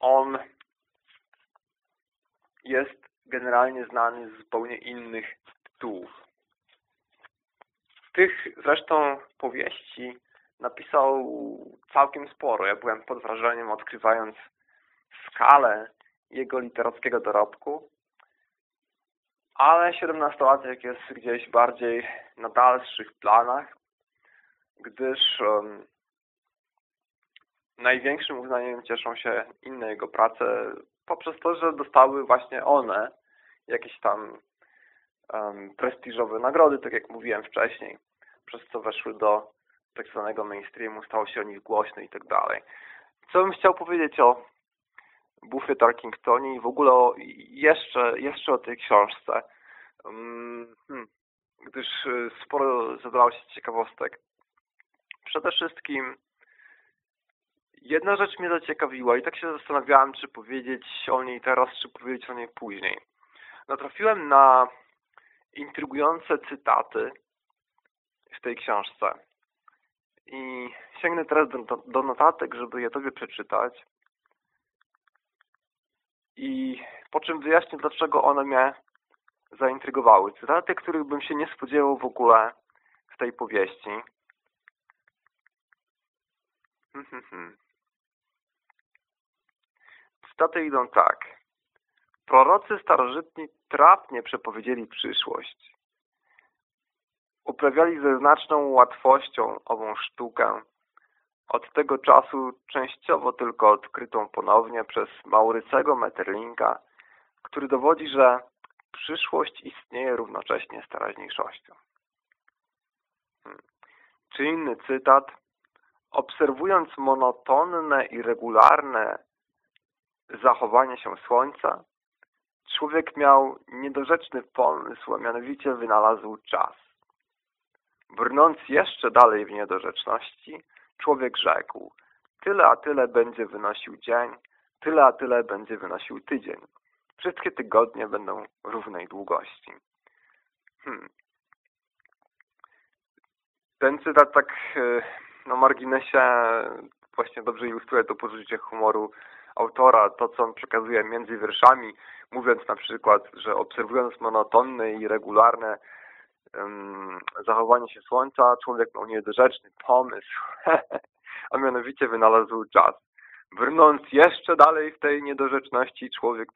on jest generalnie znany z zupełnie innych tytułów. Tych zresztą powieści napisał całkiem sporo. Ja byłem pod wrażeniem odkrywając skalę jego literackiego dorobku, ale 17-latek jest gdzieś bardziej na dalszych planach gdyż um, największym uznaniem cieszą się inne jego prace poprzez to, że dostały właśnie one jakieś tam um, prestiżowe nagrody, tak jak mówiłem wcześniej, przez co weszły do tak zwanego mainstreamu, stało się o nich głośno i tak dalej. Co bym chciał powiedzieć o Buffy Tarkingtonie i w ogóle o, jeszcze, jeszcze o tej książce, um, hmm, gdyż y, sporo zebrało się ciekawostek. Przede wszystkim jedna rzecz mnie zaciekawiła i tak się zastanawiałem, czy powiedzieć o niej teraz, czy powiedzieć o niej później. Natrafiłem na intrygujące cytaty w tej książce i sięgnę teraz do, do notatek, żeby je Tobie przeczytać i po czym wyjaśnię, dlaczego one mnie zaintrygowały. Cytaty, których bym się nie spodziewał w ogóle w tej powieści. Cytaty idą tak. Prorocy starożytni trafnie przepowiedzieli przyszłość. Uprawiali ze znaczną łatwością ową sztukę, od tego czasu częściowo tylko odkrytą ponownie przez Maurycego Metterlinka, który dowodzi, że przyszłość istnieje równocześnie z teraźniejszością. Hmm. Czy inny cytat Obserwując monotonne i regularne zachowania się Słońca, człowiek miał niedorzeczny pomysł, a mianowicie wynalazł czas. Brnąc jeszcze dalej w niedorzeczności, człowiek rzekł, tyle a tyle będzie wynosił dzień, tyle a tyle będzie wynosił tydzień. Wszystkie tygodnie będą równej długości. Hmm. Ten cytat tak e, na marginesie właśnie dobrze ilustruje to poczucie humoru autora, to co on przekazuje między wierszami, mówiąc na przykład, że obserwując monotonne i regularne um, zachowanie się słońca, człowiek miał niedorzeczny pomysł, a mianowicie wynalazł czas. Brnąc jeszcze dalej w tej niedorzeczności człowiek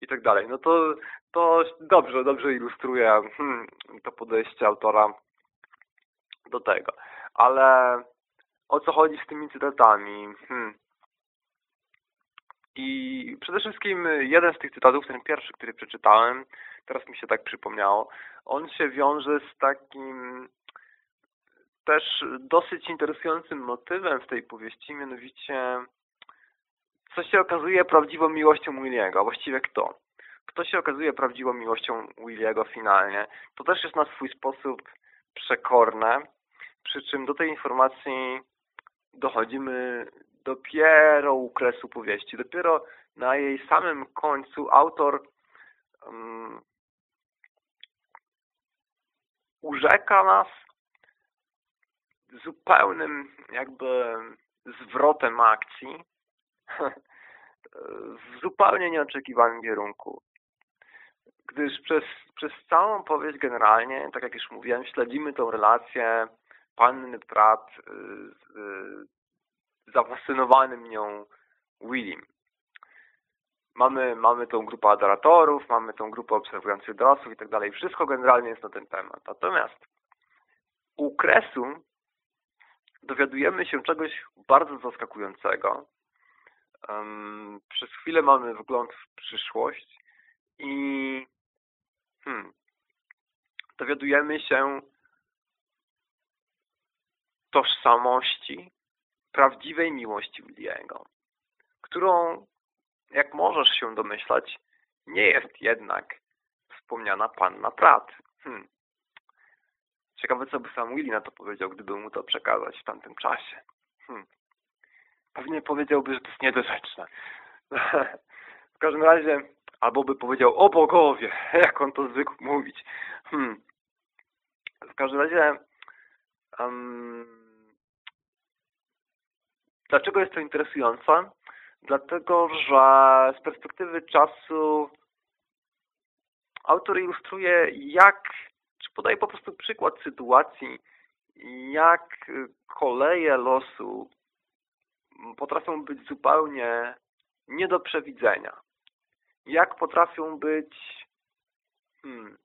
i tak dalej. No to, to dobrze, dobrze ilustruje hmm, to podejście autora do tego. Ale o co chodzi z tymi cytatami? Hmm. I przede wszystkim jeden z tych cytatów, ten pierwszy, który przeczytałem, teraz mi się tak przypomniało, on się wiąże z takim też dosyć interesującym motywem w tej powieści, mianowicie co się okazuje prawdziwą miłością Williego, a właściwie kto? Kto się okazuje prawdziwą miłością Williego finalnie? To też jest na swój sposób przekorne, przy czym do tej informacji dochodzimy dopiero u kresu powieści. Dopiero na jej samym końcu autor um, urzeka nas zupełnym jakby zwrotem akcji w zupełnie nieoczekiwanym kierunku. Gdyż przez, przez całą powieść generalnie, tak jak już mówiłem, śledzimy tą relację panny Pratt z, z zafascynowanym nią Willim. Mamy, mamy tą grupę adoratorów, mamy tą grupę obserwujących dorosłych i tak dalej. Wszystko generalnie jest na ten temat. Natomiast u kresu dowiadujemy się czegoś bardzo zaskakującego. Um, przez chwilę mamy wgląd w przyszłość i hmm, dowiadujemy się tożsamości prawdziwej miłości Williego, którą, jak możesz się domyślać, nie jest jednak wspomniana panna Pratt. Hmm. Ciekawe, co by sam Willy na to powiedział, gdyby mu to przekazać w tamtym czasie. Hmm. Pewnie powiedziałby, że to jest niedorzeczne. w każdym razie, albo by powiedział, o bogowie, jak on to zwykł mówić. Hmm. W każdym razie, um, Dlaczego jest to interesujące? Dlatego, że z perspektywy czasu autor ilustruje jak, czy podaje po prostu przykład sytuacji, jak koleje losu potrafią być zupełnie nie do przewidzenia. Jak potrafią być hmm,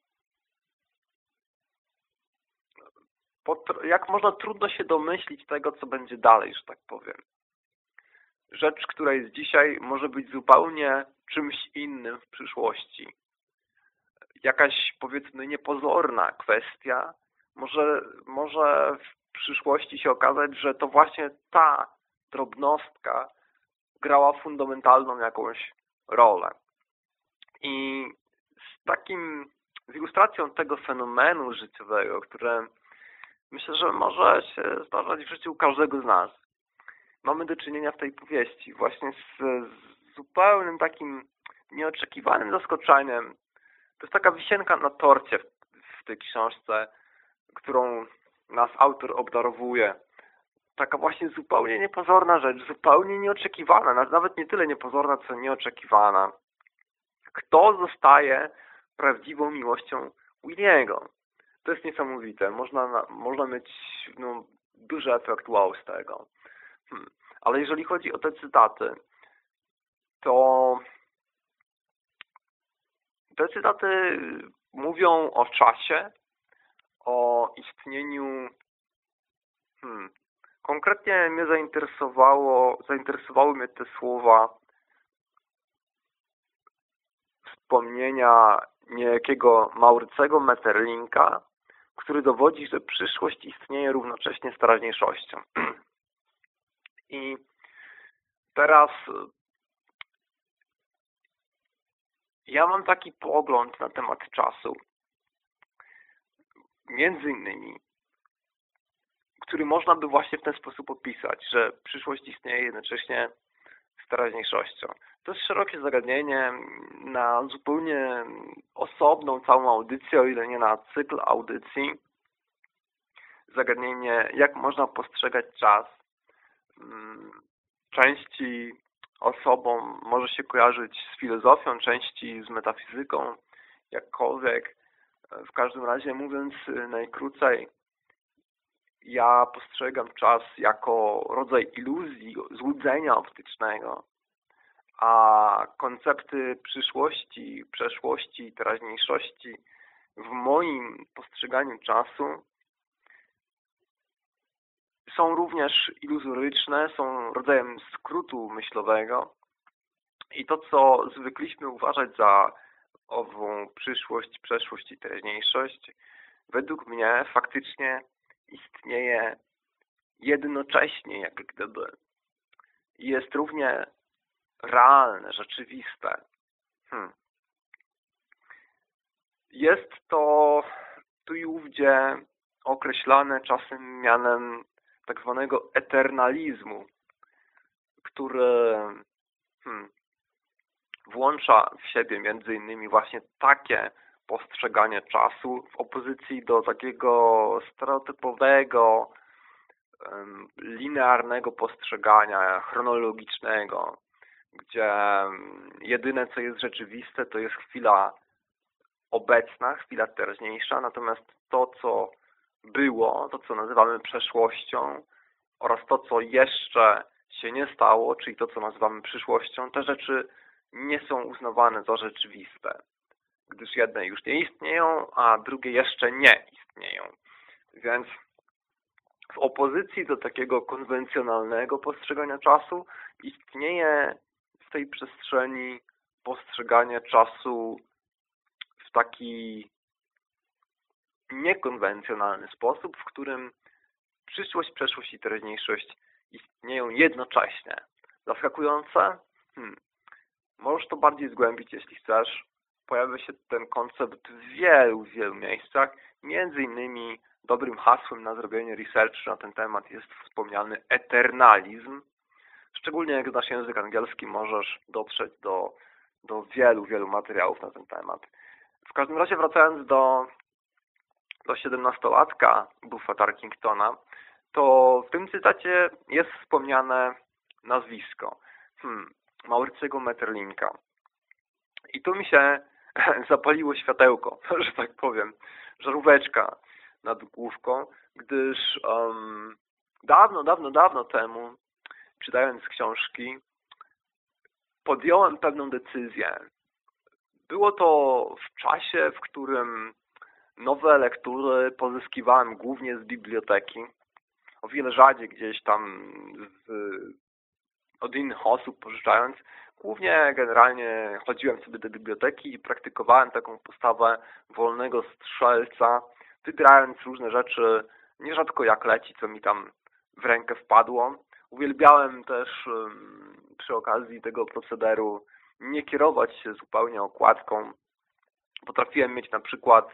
jak można trudno się domyślić tego, co będzie dalej, że tak powiem rzecz, która jest dzisiaj, może być zupełnie czymś innym w przyszłości. Jakaś, powiedzmy, niepozorna kwestia może, może w przyszłości się okazać, że to właśnie ta drobnostka grała fundamentalną jakąś rolę. I z takim, z ilustracją tego fenomenu życiowego, które myślę, że może się zdarzać w życiu każdego z nas, mamy do czynienia w tej powieści właśnie z, z zupełnym takim nieoczekiwanym zaskoczeniem. To jest taka wisienka na torcie w, w tej książce, którą nas autor obdarowuje. Taka właśnie zupełnie niepozorna rzecz, zupełnie nieoczekiwana, nawet nie tyle niepozorna, co nieoczekiwana. Kto zostaje prawdziwą miłością Williego? To jest niesamowite. Można, można mieć no, duży efekt wow z tego. Hmm. Ale jeżeli chodzi o te cytaty, to te cytaty mówią o czasie, o istnieniu hmm, konkretnie mnie zainteresowało, zainteresowały mnie te słowa wspomnienia niejakiego Maurycego Metterlinka, który dowodzi, że przyszłość istnieje równocześnie z teraźniejszością. I teraz ja mam taki pogląd na temat czasu. Między innymi, który można by właśnie w ten sposób opisać, że przyszłość istnieje jednocześnie z teraźniejszością. To jest szerokie zagadnienie na zupełnie osobną całą audycję, o ile nie na cykl audycji. Zagadnienie, jak można postrzegać czas. Mm, części osobom może się kojarzyć z filozofią, części z metafizyką, jakkolwiek. W każdym razie, mówiąc najkrócej, ja postrzegam czas jako rodzaj iluzji, złudzenia optycznego, a koncepty przyszłości, przeszłości, teraźniejszości w moim postrzeganiu czasu są również iluzoryczne, są rodzajem skrótu myślowego i to, co zwykliśmy uważać za ową przyszłość, przeszłość i teraźniejszość, według mnie faktycznie istnieje jednocześnie, jak gdyby. Jest równie realne, rzeczywiste. Hmm. Jest to tu i ówdzie określane czasem mianem tak zwanego eternalizmu, który hmm, włącza w siebie między innymi właśnie takie postrzeganie czasu w opozycji do takiego stereotypowego, linearnego postrzegania, chronologicznego, gdzie jedyne co jest rzeczywiste to jest chwila obecna, chwila teraźniejsza, natomiast to co było, to co nazywamy przeszłością oraz to co jeszcze się nie stało, czyli to co nazywamy przyszłością, te rzeczy nie są uznawane za rzeczywiste gdyż jedne już nie istnieją, a drugie jeszcze nie istnieją. Więc w opozycji do takiego konwencjonalnego postrzegania czasu istnieje w tej przestrzeni postrzeganie czasu w taki niekonwencjonalny sposób, w którym przyszłość, przeszłość i teraźniejszość istnieją jednocześnie. Zaskakujące? Hmm. Możesz to bardziej zgłębić, jeśli chcesz pojawia się ten koncept w wielu, wielu miejscach. Między innymi dobrym hasłem na zrobienie research na ten temat jest wspomniany eternalizm. Szczególnie jak znasz język angielski, możesz dotrzeć do, do wielu, wielu materiałów na ten temat. W każdym razie wracając do, do 17-latka Buffa Tarkingtona, to w tym cytacie jest wspomniane nazwisko hmm, Maurycego Metterlinka. I tu mi się zapaliło światełko, że tak powiem, żaróweczka nad główką, gdyż um, dawno, dawno, dawno temu, czytając książki, podjąłem pewną decyzję. Było to w czasie, w którym nowe lektury pozyskiwałem głównie z biblioteki. O wiele rzadziej gdzieś tam z, od innych osób pożyczając, Głównie generalnie chodziłem sobie do biblioteki i praktykowałem taką postawę wolnego strzelca, wybierając różne rzeczy, nierzadko jak leci, co mi tam w rękę wpadło. Uwielbiałem też przy okazji tego procederu nie kierować się zupełnie okładką. Potrafiłem mieć na przykład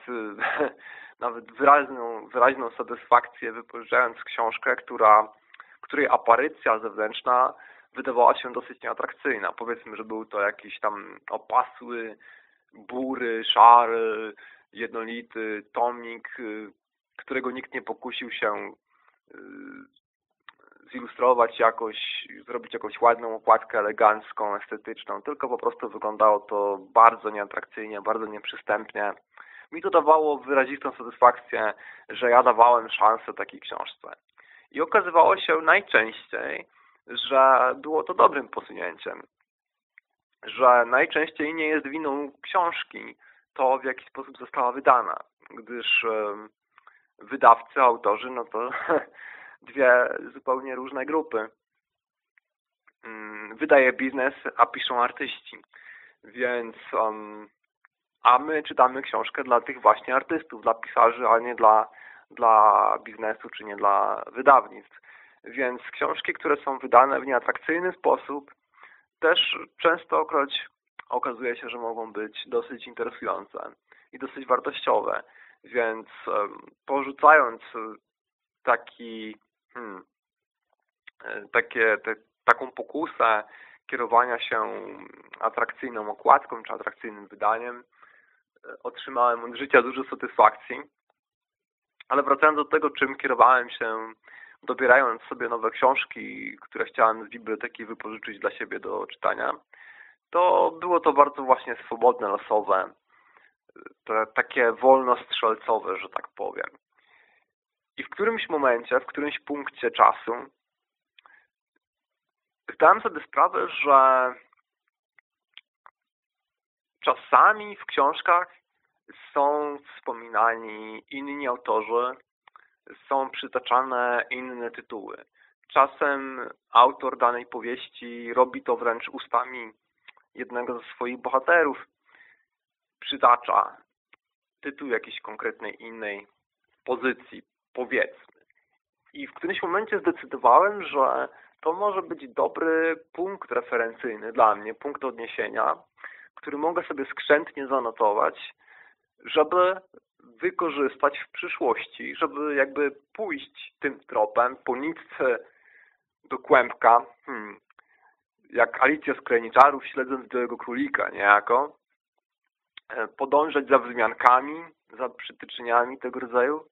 nawet wyraźną, wyraźną satysfakcję wypożyczając książkę, która, której aparycja zewnętrzna wydawała się dosyć nieatrakcyjna. Powiedzmy, że był to jakiś tam opasły, bury, szary, jednolity tomik, y, którego nikt nie pokusił się y, zilustrować jakoś, zrobić jakąś ładną okładkę elegancką, estetyczną, tylko po prostu wyglądało to bardzo nieatrakcyjnie, bardzo nieprzystępnie. Mi to dawało wyrazistą satysfakcję, że ja dawałem szansę takiej książce. I okazywało się najczęściej, że było to dobrym posunięciem, że najczęściej nie jest winą książki to, w jaki sposób została wydana, gdyż wydawcy, autorzy, no to dwie zupełnie różne grupy. Mm, wydaje biznes, a piszą artyści. Więc um, a my czytamy książkę dla tych właśnie artystów, dla pisarzy, a nie dla, dla biznesu, czy nie dla wydawnictw. Więc książki, które są wydane w nieatrakcyjny sposób, też częstokroć okazuje się, że mogą być dosyć interesujące i dosyć wartościowe. Więc porzucając taki, hmm, e, takie, te, taką pokusę kierowania się atrakcyjną okładką czy atrakcyjnym wydaniem, e, otrzymałem od życia dużo satysfakcji. Ale wracając do tego, czym kierowałem się dobierając sobie nowe książki, które chciałem z biblioteki wypożyczyć dla siebie do czytania, to było to bardzo właśnie swobodne, losowe, takie wolnostrzelcowe, że tak powiem. I w którymś momencie, w którymś punkcie czasu zdałem sobie sprawę, że czasami w książkach są wspominani inni autorzy, są przytaczane inne tytuły. Czasem autor danej powieści robi to wręcz ustami jednego ze swoich bohaterów. Przytacza tytuł jakiejś konkretnej innej pozycji, powiedzmy. I w którymś momencie zdecydowałem, że to może być dobry punkt referencyjny dla mnie, punkt odniesienia, który mogę sobie skrzętnie zanotować, żeby wykorzystać w przyszłości, żeby jakby pójść tym tropem po nitce do kłębka, hmm, jak Alicja z Krajniczarów śledząc Białego Królika niejako, e, podążać za wzmiankami, za przytyczeniami tego rodzaju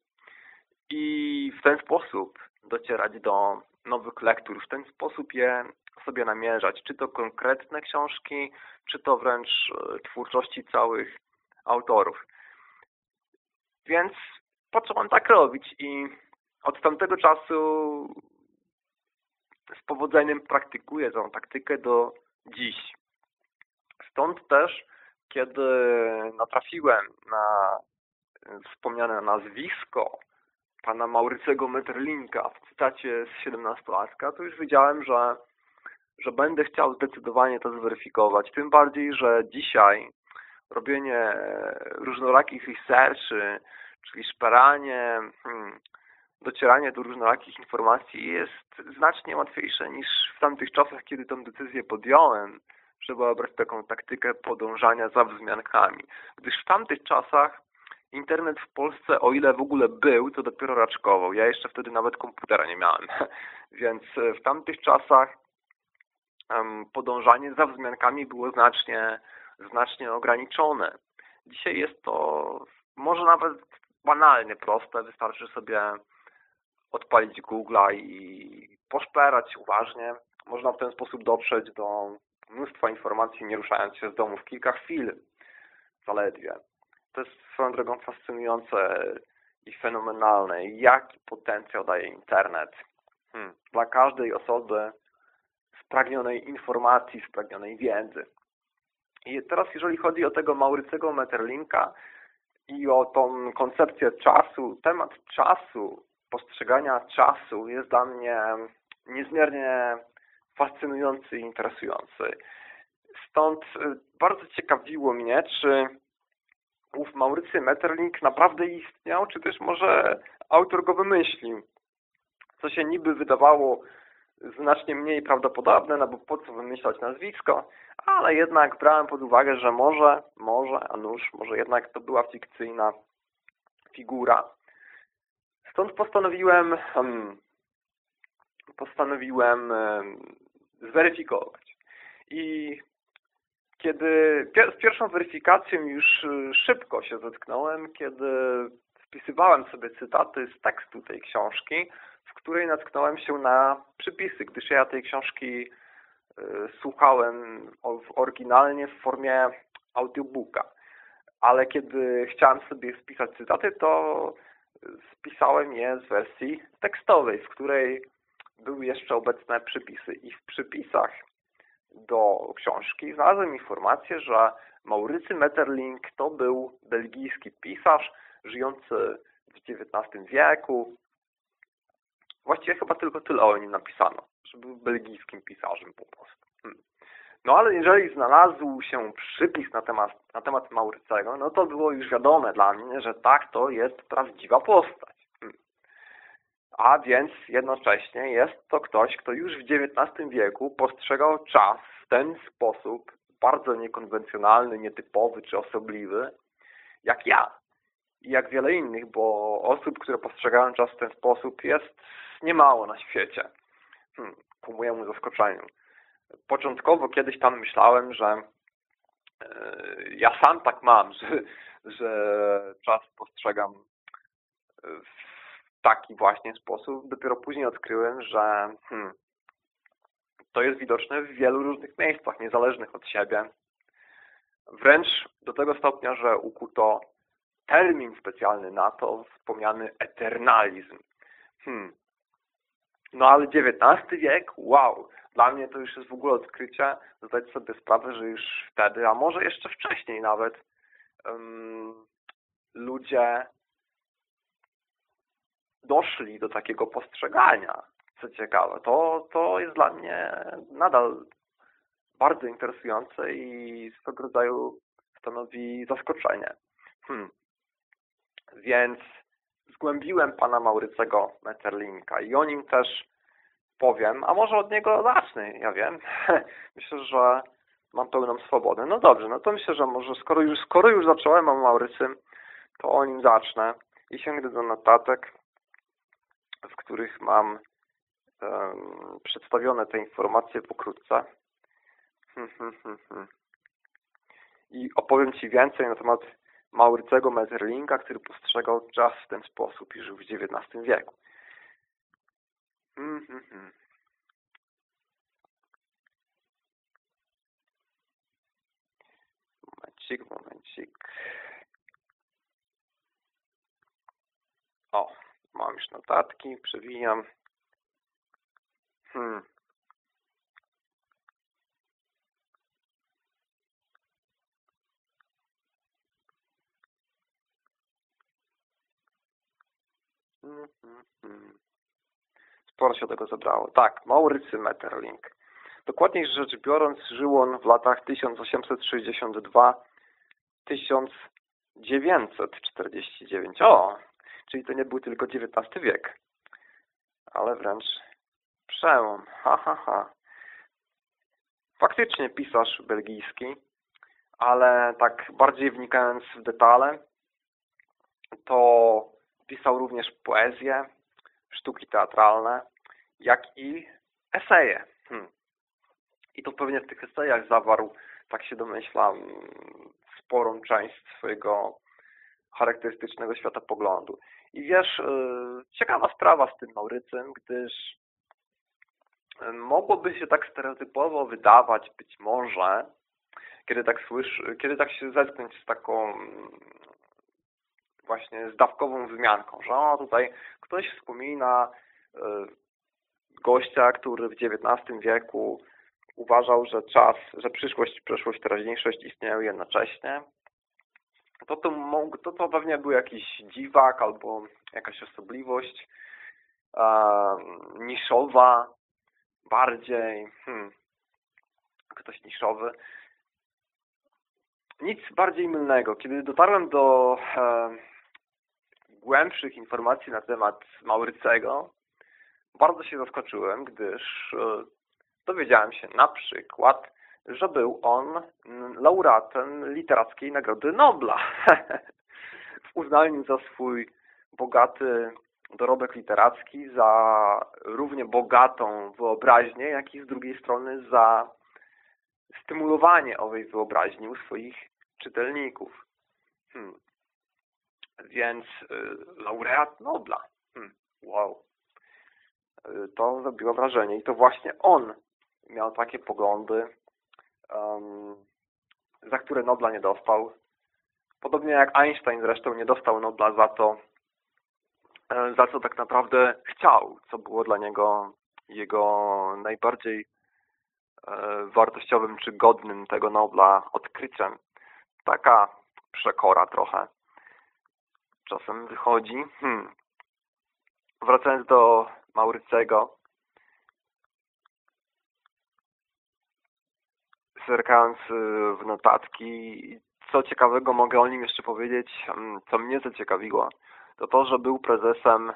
i w ten sposób docierać do nowych lektur, w ten sposób je sobie namierzać, czy to konkretne książki, czy to wręcz e, twórczości całych autorów. Więc mam tak robić? I od tamtego czasu z powodzeniem praktykuję tą taktykę do dziś. Stąd też, kiedy natrafiłem na wspomniane nazwisko pana Maurycego Metterlinka w cytacie z 17-latka, to już wiedziałem, że, że będę chciał zdecydowanie to zweryfikować. Tym bardziej, że dzisiaj robienie różnorakich researchy, czyli szperanie, hmm, docieranie do różnorakich informacji jest znacznie łatwiejsze niż w tamtych czasach, kiedy tę decyzję podjąłem, żeby obrać taką taktykę podążania za wzmiankami. Gdyż w tamtych czasach internet w Polsce, o ile w ogóle był, to dopiero raczkował. Ja jeszcze wtedy nawet komputera nie miałem. Więc w tamtych czasach podążanie za wzmiankami było znacznie, znacznie ograniczone. Dzisiaj jest to może nawet banalnie proste. Wystarczy sobie odpalić Google'a i poszperać uważnie. Można w ten sposób dotrzeć do mnóstwa informacji, nie ruszając się z domu w kilka chwil zaledwie. To jest swoją drogą fascynujące i fenomenalne. Jaki potencjał daje internet hmm. dla każdej osoby spragnionej informacji, spragnionej wiedzy. I teraz jeżeli chodzi o tego Maurycego Metterlinka, i o tą koncepcję czasu, temat czasu, postrzegania czasu jest dla mnie niezmiernie fascynujący i interesujący. Stąd y, bardzo ciekawiło mnie, czy ów Maurycy Metterlink naprawdę istniał, czy też może autor go wymyślił. Co się niby wydawało znacznie mniej prawdopodobne, no bo po co wymyślać nazwisko, ale jednak brałem pod uwagę, że może, może, a nuż, może jednak to była fikcyjna figura. Stąd postanowiłem hmm, postanowiłem hmm, zweryfikować. I kiedy z pierwszą weryfikacją już y, szybko się zetknąłem, kiedy wpisywałem sobie cytaty z tekstu tej książki, w której natknąłem się na przypisy, gdyż ja tej książki y, słuchałem oryginalnie w formie audiobooka. Ale kiedy chciałem sobie spisać cytaty, to spisałem je z wersji tekstowej, w której były jeszcze obecne przypisy. I w przypisach do książki znalazłem informację, że Maurycy Metterling to był belgijski pisarz żyjący w XIX wieku, Właściwie chyba tylko tyle o nim napisano, że był belgijskim pisarzem po prostu. Hmm. No ale jeżeli znalazł się przypis na temat, na temat Maurycego, no to było już wiadome dla mnie, że tak, to jest prawdziwa postać. A więc jednocześnie jest to ktoś, kto już w XIX wieku postrzegał czas w ten sposób, bardzo niekonwencjonalny, nietypowy czy osobliwy, jak ja i jak wiele innych, bo osób, które postrzegają czas w ten sposób jest niemało na świecie. Hmm, ku mojemu zaskoczeniu. Początkowo kiedyś tam myślałem, że e, ja sam tak mam, że, że czas postrzegam w taki właśnie sposób. Dopiero później odkryłem, że hmm, to jest widoczne w wielu różnych miejscach, niezależnych od siebie. Wręcz do tego stopnia, że ukuto termin specjalny na to, wspomniany eternalizm. Hmm. No ale XIX wiek, wow, dla mnie to już jest w ogóle odkrycie, zdać sobie sprawę, że już wtedy, a może jeszcze wcześniej nawet, um, ludzie doszli do takiego postrzegania. Co ciekawe, to, to jest dla mnie nadal bardzo interesujące i swego rodzaju stanowi zaskoczenie. Hmm. Więc zgłębiłem pana Maurycego Metterlinka i o nim też powiem, a może od niego zacznę, ja wiem. Myślę, że mam pełną swobodę. No dobrze, no to myślę, że może skoro już, skoro już zacząłem o Maurycym, to o nim zacznę i sięgnę do notatek, w których mam um, przedstawione te informacje pokrótce. I opowiem Ci więcej na temat Maurycego Metterlinga, który postrzegał czas w ten sposób i żył w XIX wieku. Momencik, momencik. O, mam już notatki, przewijam. Hmm. Hmm, hmm, hmm. Sporo się tego zebrało. Tak, Maurycy Metterling. Dokładniej rzecz biorąc, żył on w latach 1862-1949. O, czyli to nie był tylko XIX wiek, ale wręcz przełom. Ha, ha, ha. Faktycznie pisarz belgijski, ale tak bardziej wnikając w detale, to pisał również poezję, sztuki teatralne, jak i eseje. Hmm. I to pewnie w tych esejach zawarł, tak się domyślam, sporą część swojego charakterystycznego światopoglądu. I wiesz, y, ciekawa sprawa z tym Maurycem, gdyż y, mogłoby się tak stereotypowo wydawać, być może, kiedy tak słyszy, kiedy tak się zetknąć z taką właśnie zdawkową wzmianką, że o, tutaj ktoś wspomina y, gościa, który w XIX wieku uważał, że czas, że przyszłość, przeszłość, teraźniejszość istnieją jednocześnie, to to, mógł, to to pewnie był jakiś dziwak albo jakaś osobliwość niszowa, bardziej hmm, ktoś niszowy. Nic bardziej mylnego. Kiedy dotarłem do e, głębszych informacji na temat Maurycego, bardzo się zaskoczyłem, gdyż e, dowiedziałem się na przykład, że był on laureatem literackiej Nagrody Nobla. w uznaniu za swój bogaty dorobek literacki, za równie bogatą wyobraźnię, jak i z drugiej strony za stymulowanie owej wyobraźni u swoich czytelników. Hmm. Więc y, laureat Nobla. Hmm. Wow. Y, to zrobiło wrażenie i to właśnie on miał takie poglądy, za które Nobla nie dostał. Podobnie jak Einstein zresztą nie dostał Nobla za to, za co tak naprawdę chciał, co było dla niego jego najbardziej e, wartościowym czy godnym tego Nobla odkryciem. Taka przekora trochę czasem wychodzi. Hmm. Wracając do Maurycego, zerkając y, w notatki, co ciekawego mogę o nim jeszcze powiedzieć, mm, co mnie zaciekawiło, to to, że był prezesem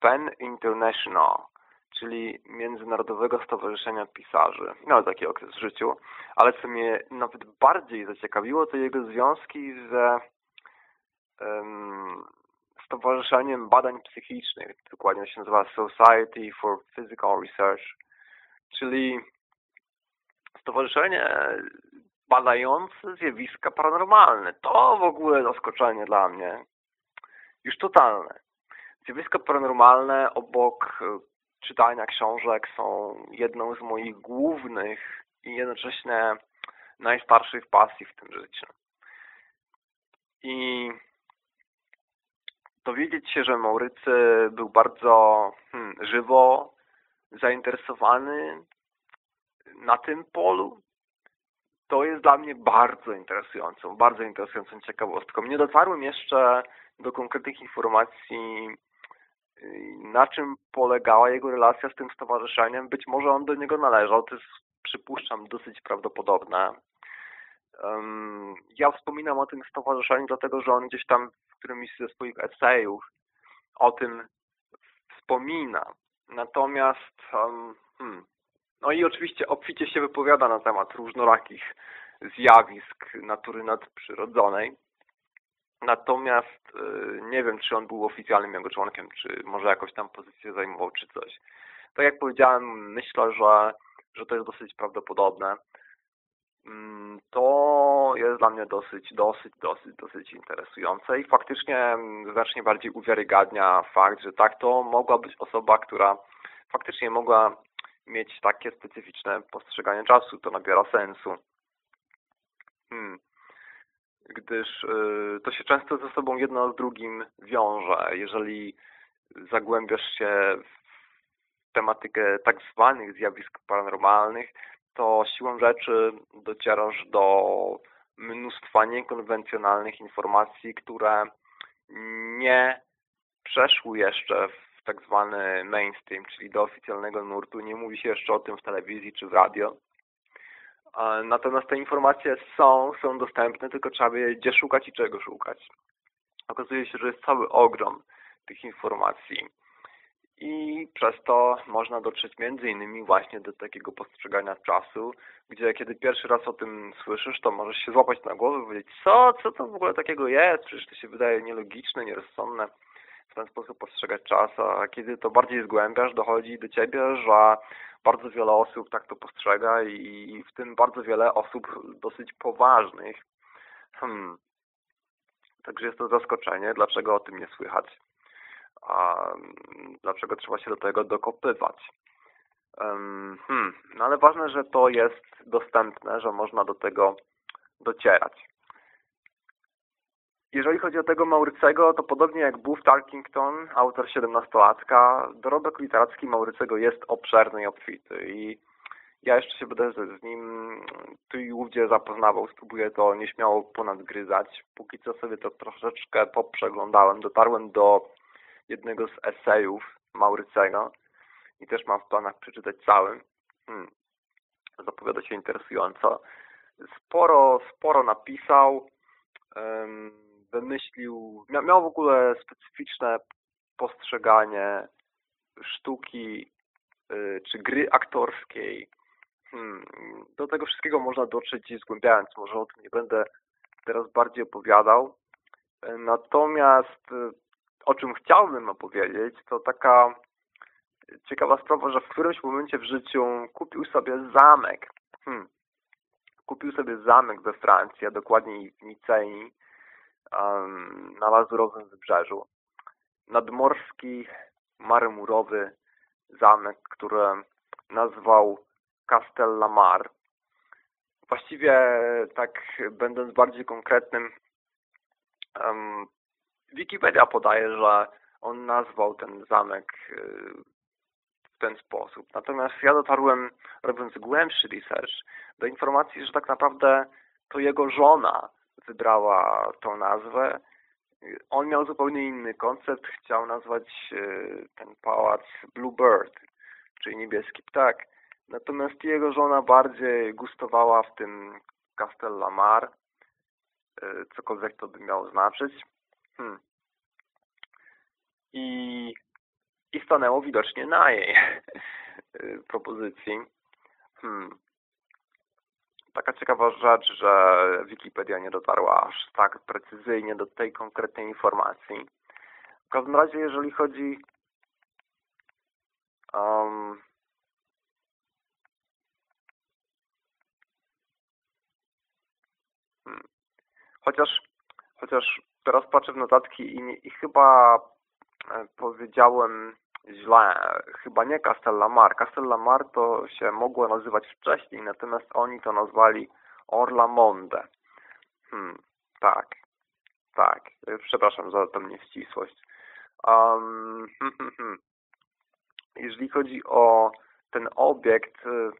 Penn International, czyli Międzynarodowego Stowarzyszenia Pisarzy. Miał taki okres w życiu, ale co mnie nawet bardziej zaciekawiło, to jego związki ze um, Stowarzyszeniem Badań Psychicznych, dokładnie się nazywa Society for Physical Research, czyli stowarzyszenie badające zjawiska paranormalne. To w ogóle zaskoczenie dla mnie. Już totalne. Zjawiska paranormalne obok e, czytania książek są jedną z moich głównych i jednocześnie najstarszych pasji w tym życiu. I dowiedzieć się, że Maurycy był bardzo hmm, żywo zainteresowany na tym polu, to jest dla mnie bardzo interesującą, bardzo interesującą ciekawostką. Nie dotarłem jeszcze do konkretnych informacji, y, na czym polegała jego relacja z tym stowarzyszeniem. Być może on do niego należał, to jest, przypuszczam, dosyć prawdopodobne. Ja wspominam o tym stowarzyszeniu, dlatego że on gdzieś tam w którymś ze swoich esejów o tym wspomina. Natomiast hmm, no i oczywiście obficie się wypowiada na temat różnorakich zjawisk natury nadprzyrodzonej. Natomiast y, nie wiem, czy on był oficjalnym jego członkiem, czy może jakoś tam pozycję zajmował, czy coś. Tak jak powiedziałem, myślę, że, że to jest dosyć prawdopodobne. Mm, to jest dla mnie dosyć, dosyć, dosyć, dosyć interesujące i faktycznie znacznie bardziej uwiarygadnia fakt, że tak to mogła być osoba, która faktycznie mogła mieć takie specyficzne postrzeganie czasu, to nabiera sensu. Hmm. Gdyż y, to się często ze sobą jedno z drugim wiąże. Jeżeli zagłębiasz się w tematykę tak zwanych zjawisk paranormalnych, to siłą rzeczy docierasz do mnóstwa niekonwencjonalnych informacji, które nie przeszły jeszcze w tak zwany mainstream, czyli do oficjalnego nurtu. Nie mówi się jeszcze o tym w telewizji czy w radio. Natomiast te informacje są, są dostępne, tylko trzeba wiedzieć, gdzie szukać i czego szukać. Okazuje się, że jest cały ogrom tych informacji i przez to można dotrzeć między innymi właśnie do takiego postrzegania czasu, gdzie kiedy pierwszy raz o tym słyszysz, to możesz się złapać na głowę i powiedzieć, co, co to w ogóle takiego jest, przecież to się wydaje nielogiczne, nierozsądne w ten sposób postrzegać czas, a kiedy to bardziej zgłębiasz, dochodzi do ciebie, że bardzo wiele osób tak to postrzega i w tym bardzo wiele osób dosyć poważnych. Hmm. Także jest to zaskoczenie, dlaczego o tym nie słychać, a dlaczego trzeba się do tego dokopywać. Hmm. No ale ważne, że to jest dostępne, że można do tego docierać. Jeżeli chodzi o tego Maurycego, to podobnie jak Booth Tarkington, autor 17-latka, dorobek literacki Maurycego jest obszerny i obfity i ja jeszcze się będę z nim tu i ówdzie zapoznawał, spróbuję to nieśmiało ponadgryzać. Póki co sobie to troszeczkę poprzeglądałem, dotarłem do jednego z esejów Maurycego i też mam w planach przeczytać cały. Hmm. Zapowiada się interesująco. Sporo, sporo napisał. Um, wymyślił, miał w ogóle specyficzne postrzeganie sztuki y, czy gry aktorskiej. Hmm, do tego wszystkiego można dotrzeć zgłębiając, może o tym nie będę teraz bardziej opowiadał. Natomiast y, o czym chciałbym opowiedzieć, to taka ciekawa sprawa, że w którymś momencie w życiu kupił sobie zamek. Hmm. Kupił sobie zamek we Francji, a dokładniej w Nicei, na Lazurowym Wybrzeżu. Nadmorski, marmurowy zamek, który nazwał Castellamar. Właściwie, tak będąc bardziej konkretnym, Wikipedia podaje, że on nazwał ten zamek y, w ten sposób. Natomiast ja dotarłem, robiąc głębszy research, do informacji, że tak naprawdę to jego żona wybrała tą nazwę. On miał zupełnie inny koncept, chciał nazwać e, ten pałac Bluebird, czyli niebieski ptak. Natomiast jego żona bardziej gustowała w tym Castellamar, e, cokolwiek to by miało znaczyć. Hmm. I, i stanęło widocznie na jej propozycji. Hmm. Taka ciekawa rzecz, że Wikipedia nie dotarła aż tak precyzyjnie do tej konkretnej informacji. W każdym razie, jeżeli chodzi um, hmm. chociaż chociaż teraz patrzę w notatki i, i chyba e, powiedziałem źle. Chyba nie Castellamar. Castellamar to się mogło nazywać wcześniej, natomiast oni to nazwali Orlamonde. Hmm, tak, tak. Przepraszam za tę nieścisłość. Um. Jeżeli chodzi o ten obiekt, y,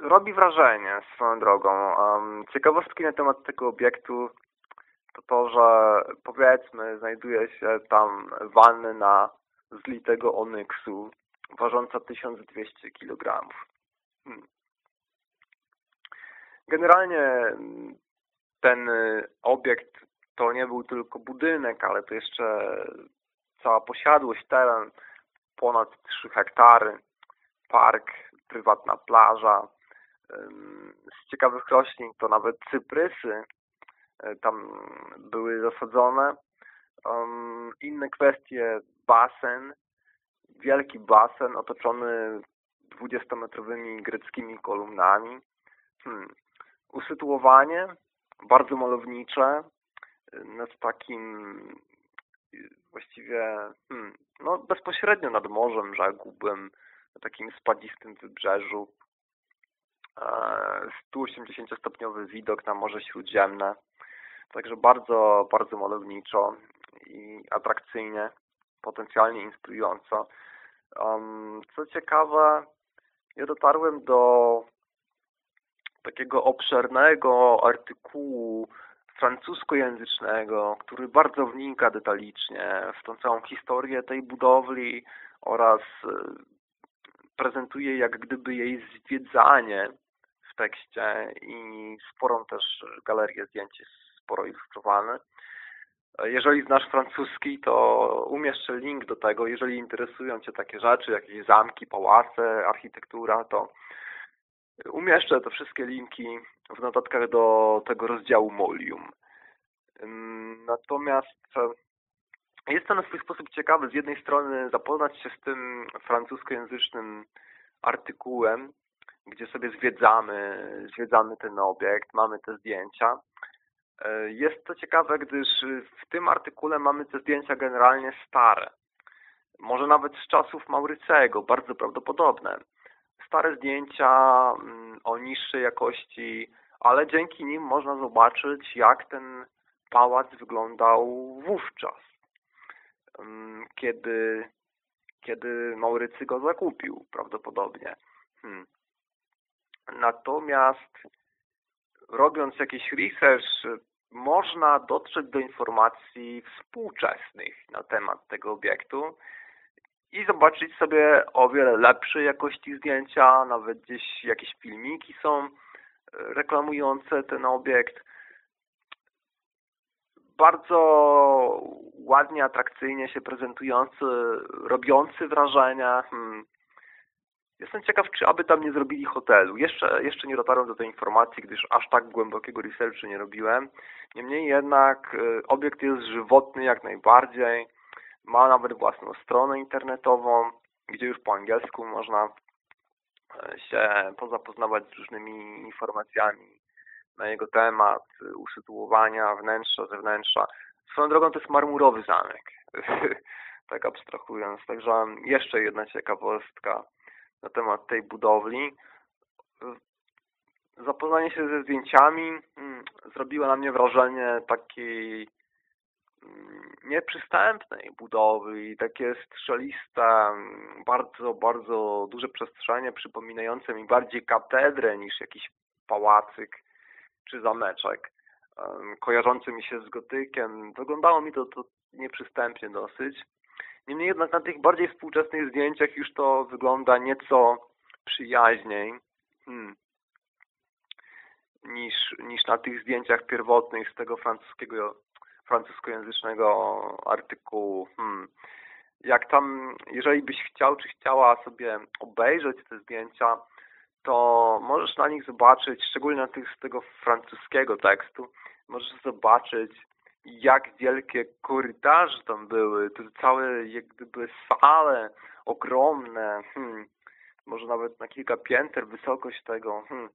robi wrażenie swoją drogą. Um, ciekawostki na temat tego obiektu to to, że powiedzmy znajduje się tam wanna zlitego onyksu ważąca 1200 kg. Hmm. Generalnie ten obiekt to nie był tylko budynek, ale to jeszcze cała posiadłość, teren ponad 3 hektary, park, prywatna plaża. Z ciekawych roślin to nawet cyprysy, tam były zasadzone. Um, inne kwestie, basen, wielki basen otoczony 20-metrowymi greckimi kolumnami. Hmm. Usytuowanie bardzo malownicze nad takim właściwie no, no bezpośrednio nad morzem, rzekłbym, na takim spadzistym wybrzeżu. 180-stopniowy e, widok na Morze Śródziemne. Także bardzo, bardzo malowniczo i atrakcyjnie, potencjalnie inspirująco. Um, co ciekawe, ja dotarłem do takiego obszernego artykułu francuskojęzycznego, który bardzo wnika detalicznie w tą całą historię tej budowli oraz e, prezentuje jak gdyby jej zwiedzanie w tekście i sporą też galerię zdjęć sporo ilustrowany. Jeżeli znasz francuski, to umieszczę link do tego. Jeżeli interesują Cię takie rzeczy, jakieś zamki, pałace, architektura, to umieszczę te wszystkie linki w notatkach do tego rozdziału Molium. Natomiast jest to na swój sposób ciekawe. Z jednej strony zapoznać się z tym francuskojęzycznym artykułem, gdzie sobie zwiedzamy, zwiedzamy ten obiekt, mamy te zdjęcia, E, jest to ciekawe, gdyż w tym artykule mamy te zdjęcia generalnie stare. Może nawet z czasów Maurycego, bardzo prawdopodobne. Stare zdjęcia mm, o niższej jakości, ale dzięki nim można zobaczyć, jak ten pałac wyglądał wówczas, mm, kiedy, kiedy Maurycy go zakupił prawdopodobnie. Hmm. Natomiast robiąc jakiś research, można dotrzeć do informacji współczesnych na temat tego obiektu i zobaczyć sobie o wiele lepszej jakości zdjęcia, nawet gdzieś jakieś filmiki są e, reklamujące ten obiekt. Bardzo ładnie, atrakcyjnie się prezentujący, robiący wrażenia. Hmm. Jestem ciekaw, czy aby tam nie zrobili hotelu. Jeszcze, jeszcze nie dotarłem do tej informacji, gdyż aż tak głębokiego researchu nie robiłem. Niemniej jednak y, obiekt jest żywotny jak najbardziej. Ma nawet własną stronę internetową, gdzie już po angielsku można y, się pozapoznawać z różnymi informacjami na jego temat, usytuowania wnętrza, zewnętrza. Swoją drogą to jest marmurowy zamek, tak abstrahując. Także jeszcze jedna ciekawostka na temat tej budowli. Zapoznanie się ze zdjęciami mm, zrobiło na mnie wrażenie takiej mm, nieprzystępnej budowy i takie strzeliste, bardzo, bardzo duże przestrzenie przypominające mi bardziej katedrę niż jakiś pałacyk czy zameczek kojarzący mi się z gotykiem. Wyglądało mi to, to nieprzystępnie dosyć. Niemniej jednak na tych bardziej współczesnych zdjęciach już to wygląda nieco przyjaźniej hmm, niż, niż na tych zdjęciach pierwotnych z tego francuskiego francuskojęzycznego artykułu. Hmm. Jak tam, jeżeli byś chciał, czy chciała sobie obejrzeć te zdjęcia, to możesz na nich zobaczyć, szczególnie na tych z tego francuskiego tekstu, możesz zobaczyć, jak wielkie korytarze tam były, to całe jak gdyby sale ogromne, hmm, może nawet na kilka pięter wysokość tego, hmm,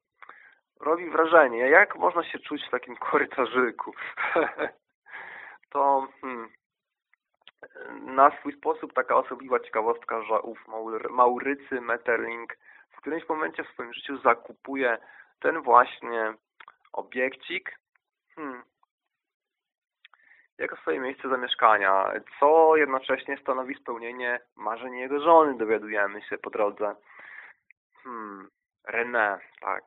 robi wrażenie. Jak można się czuć w takim korytarzyku? to hmm, na swój sposób taka osobliwa ciekawostka, że ów Maurycy Metterling w którymś momencie w swoim życiu zakupuje ten właśnie obiekcik hmm, jako swoje miejsce zamieszkania, co jednocześnie stanowi spełnienie marzeń jego żony, dowiadujemy się po drodze. Hmm, René, tak.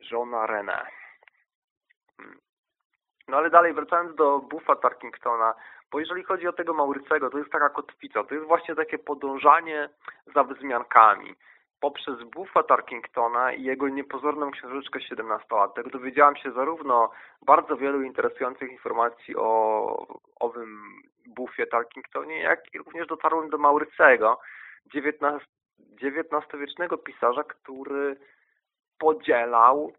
Żona René. Hmm. No ale dalej, wracając do Buffa Tarkingtona, bo jeżeli chodzi o tego Maurycego, to jest taka kotwica, to jest właśnie takie podążanie za wzmiankami. Poprzez Buffa Tarkingtona i jego niepozorną książeczkę 17-latek dowiedziałam się zarówno bardzo wielu interesujących informacji o owym Buffie Tarkingtonie, jak i również dotarłem do Maurycego, XIX-wiecznego pisarza, który podzielał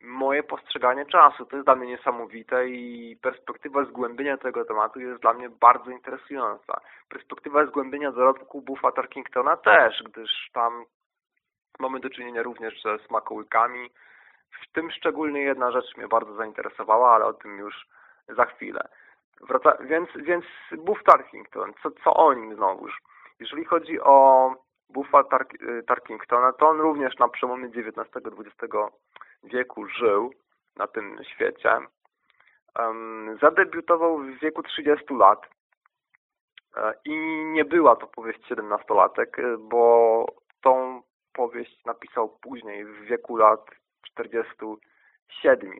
moje postrzeganie czasu. To jest dla mnie niesamowite i perspektywa zgłębienia tego tematu jest dla mnie bardzo interesująca. Perspektywa zgłębienia zarobku Buffa Tarkingtona też, gdyż tam mamy do czynienia również ze smakołykami. W tym szczególnie jedna rzecz mnie bardzo zainteresowała, ale o tym już za chwilę. Wraca, więc, więc Buff Tarkington, co, co o nim znowuż? Jeżeli chodzi o Buffa Tark, Tarkingtona, to on również na przełomie XIX-XX wieku żył na tym świecie. Um, zadebiutował w wieku 30 lat e, i nie była to powieść 17-latek, e, bo powieść napisał później, w wieku lat 47.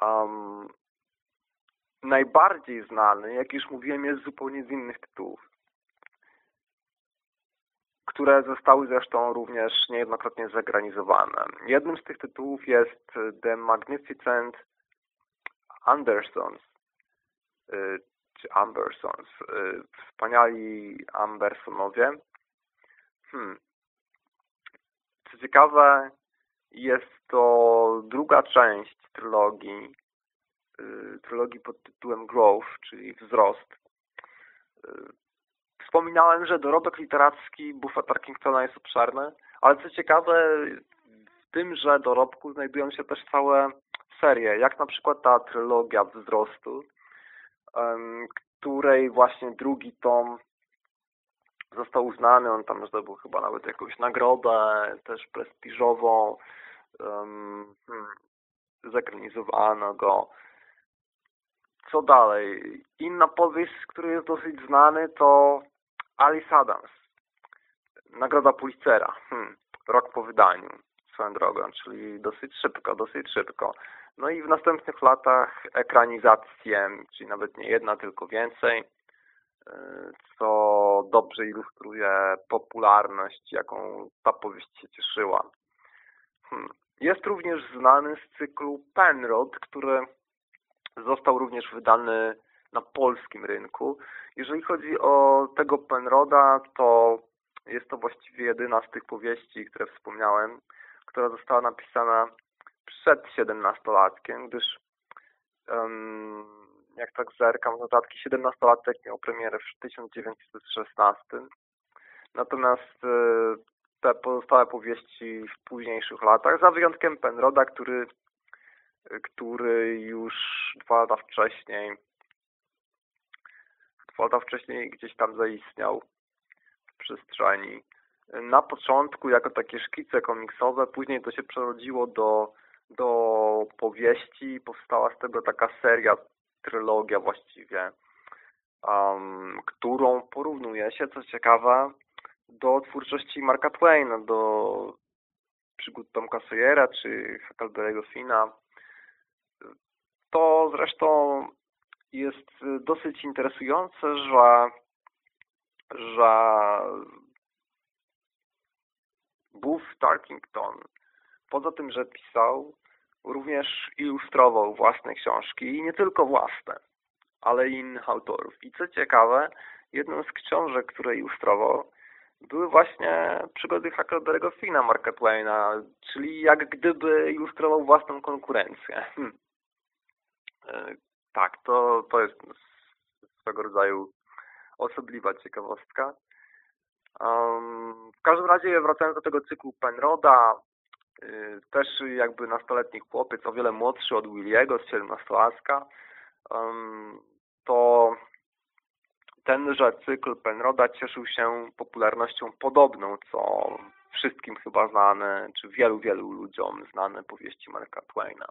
Um, najbardziej znany, jak już mówiłem, jest zupełnie z innych tytułów które zostały zresztą również niejednokrotnie zagranizowane. Jednym z tych tytułów jest The Magnificent Andersons, y, czy Ambersons, y, wspaniali Ambersonowie. Hmm. Co ciekawe, jest to druga część trylogii, y, trylogii pod tytułem Growth, czyli Wzrost. Wspominałem, że dorobek literacki Buffa Tarkingtona jest obszerny, ale co ciekawe, w tymże dorobku znajdują się też całe serie, jak na przykład ta trylogia wzrostu, której właśnie drugi tom został uznany, on tam zdobył chyba nawet jakąś nagrodę, też prestiżową, um, hmm, zakranizowano go. Co dalej? Inna powieść, który jest dosyć znany, to Alice Adams. Nagroda Pulitzera. Hmm, rok po wydaniu, swoją drogą, czyli dosyć szybko, dosyć szybko. No i w następnych latach ekranizacje, czyli nawet nie jedna, tylko więcej, e, dobrze ilustruje popularność, jaką ta powieść się cieszyła. Hmm. Jest również znany z cyklu Penrod, który został również wydany na polskim rynku. Jeżeli chodzi o tego Penroda, to jest to właściwie jedyna z tych powieści, które wspomniałem, która została napisana przed 17-latkiem, gdyż um, jak tak zerkam notatki, 17-latek miał premierę w 1916. Natomiast e, te pozostałe powieści w późniejszych latach, za wyjątkiem Penroda, który, który już dwa lata wcześniej Kwota wcześniej gdzieś tam zaistniał w przestrzeni. Na początku jako takie szkice komiksowe, później to się przerodziło do, do powieści, powstała z tego taka seria, trylogia właściwie, um, którą porównuje się, co ciekawe, do twórczości Marka Twaina, do przygód Tomka Sawyera czy Huckleberry'ego Fina. To zresztą jest dosyć interesujące, że, że Buff Tarkington, poza tym, że pisał, również ilustrował własne książki i nie tylko własne, ale i innych autorów. I co ciekawe, jedną z książek, które ilustrował, były właśnie przygody Huckleberry'ego Fina Marka Twaina, czyli jak gdyby ilustrował własną konkurencję. Hmm. E, tak, to, to jest swego rodzaju osobliwa ciekawostka. Um, w każdym razie wracając do tego cyklu Penroda, też jakby nastoletni chłopiec, o wiele młodszy od Williego z 17-latka, um, to tenże cykl Penroda cieszył się popularnością podobną, co wszystkim chyba znane, czy wielu, wielu ludziom znane powieści Marka Twaina.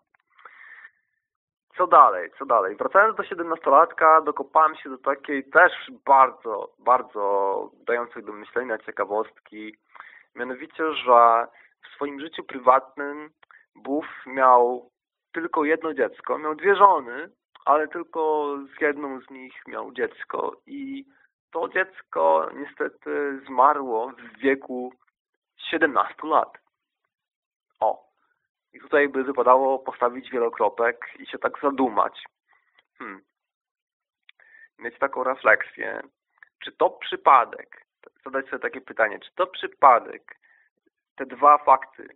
Co dalej, co dalej? Wracając do siedemnastolatka, dokopałem się do takiej też bardzo, bardzo dającej do myślenia ciekawostki, mianowicie, że swoim życiu prywatnym Buff miał tylko jedno dziecko, miał dwie żony, ale tylko z jedną z nich miał dziecko i to dziecko niestety zmarło w wieku 17 lat. O, i tutaj by wypadało postawić wielokropek i się tak zadumać. Hmm. Mieć taką refleksję. Czy to przypadek, zadać sobie takie pytanie, czy to przypadek te dwa fakty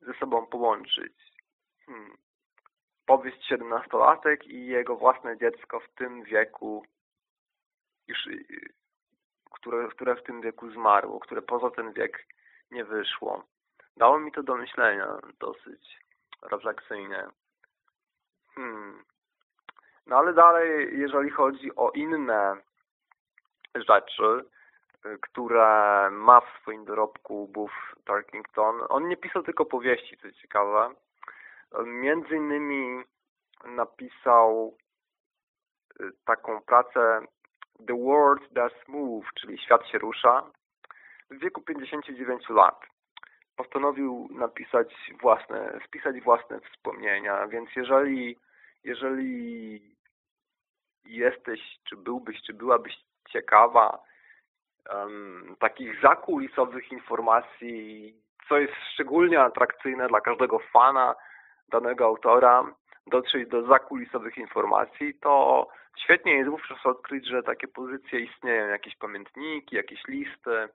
ze sobą połączyć? Hmm. Powieść siedemnastolatek i jego własne dziecko w tym wieku, już, y, które, które w tym wieku zmarło, które poza ten wiek nie wyszło dało mi to do myślenia dosyć refleksyjnie. Hmm. No ale dalej, jeżeli chodzi o inne rzeczy, które ma w swoim dorobku Buff Tarkington, on nie pisał tylko powieści, co ciekawe. Między innymi napisał y, taką pracę The World Does Move, czyli Świat się rusza, w wieku 59 lat postanowił napisać własne, spisać własne wspomnienia, więc jeżeli, jeżeli jesteś, czy byłbyś, czy byłabyś ciekawa um, takich zakulisowych informacji, co jest szczególnie atrakcyjne dla każdego fana danego autora, dotrzeć do zakulisowych informacji, to świetnie jest wówczas odkryć, że takie pozycje istnieją, jakieś pamiętniki, jakieś listy,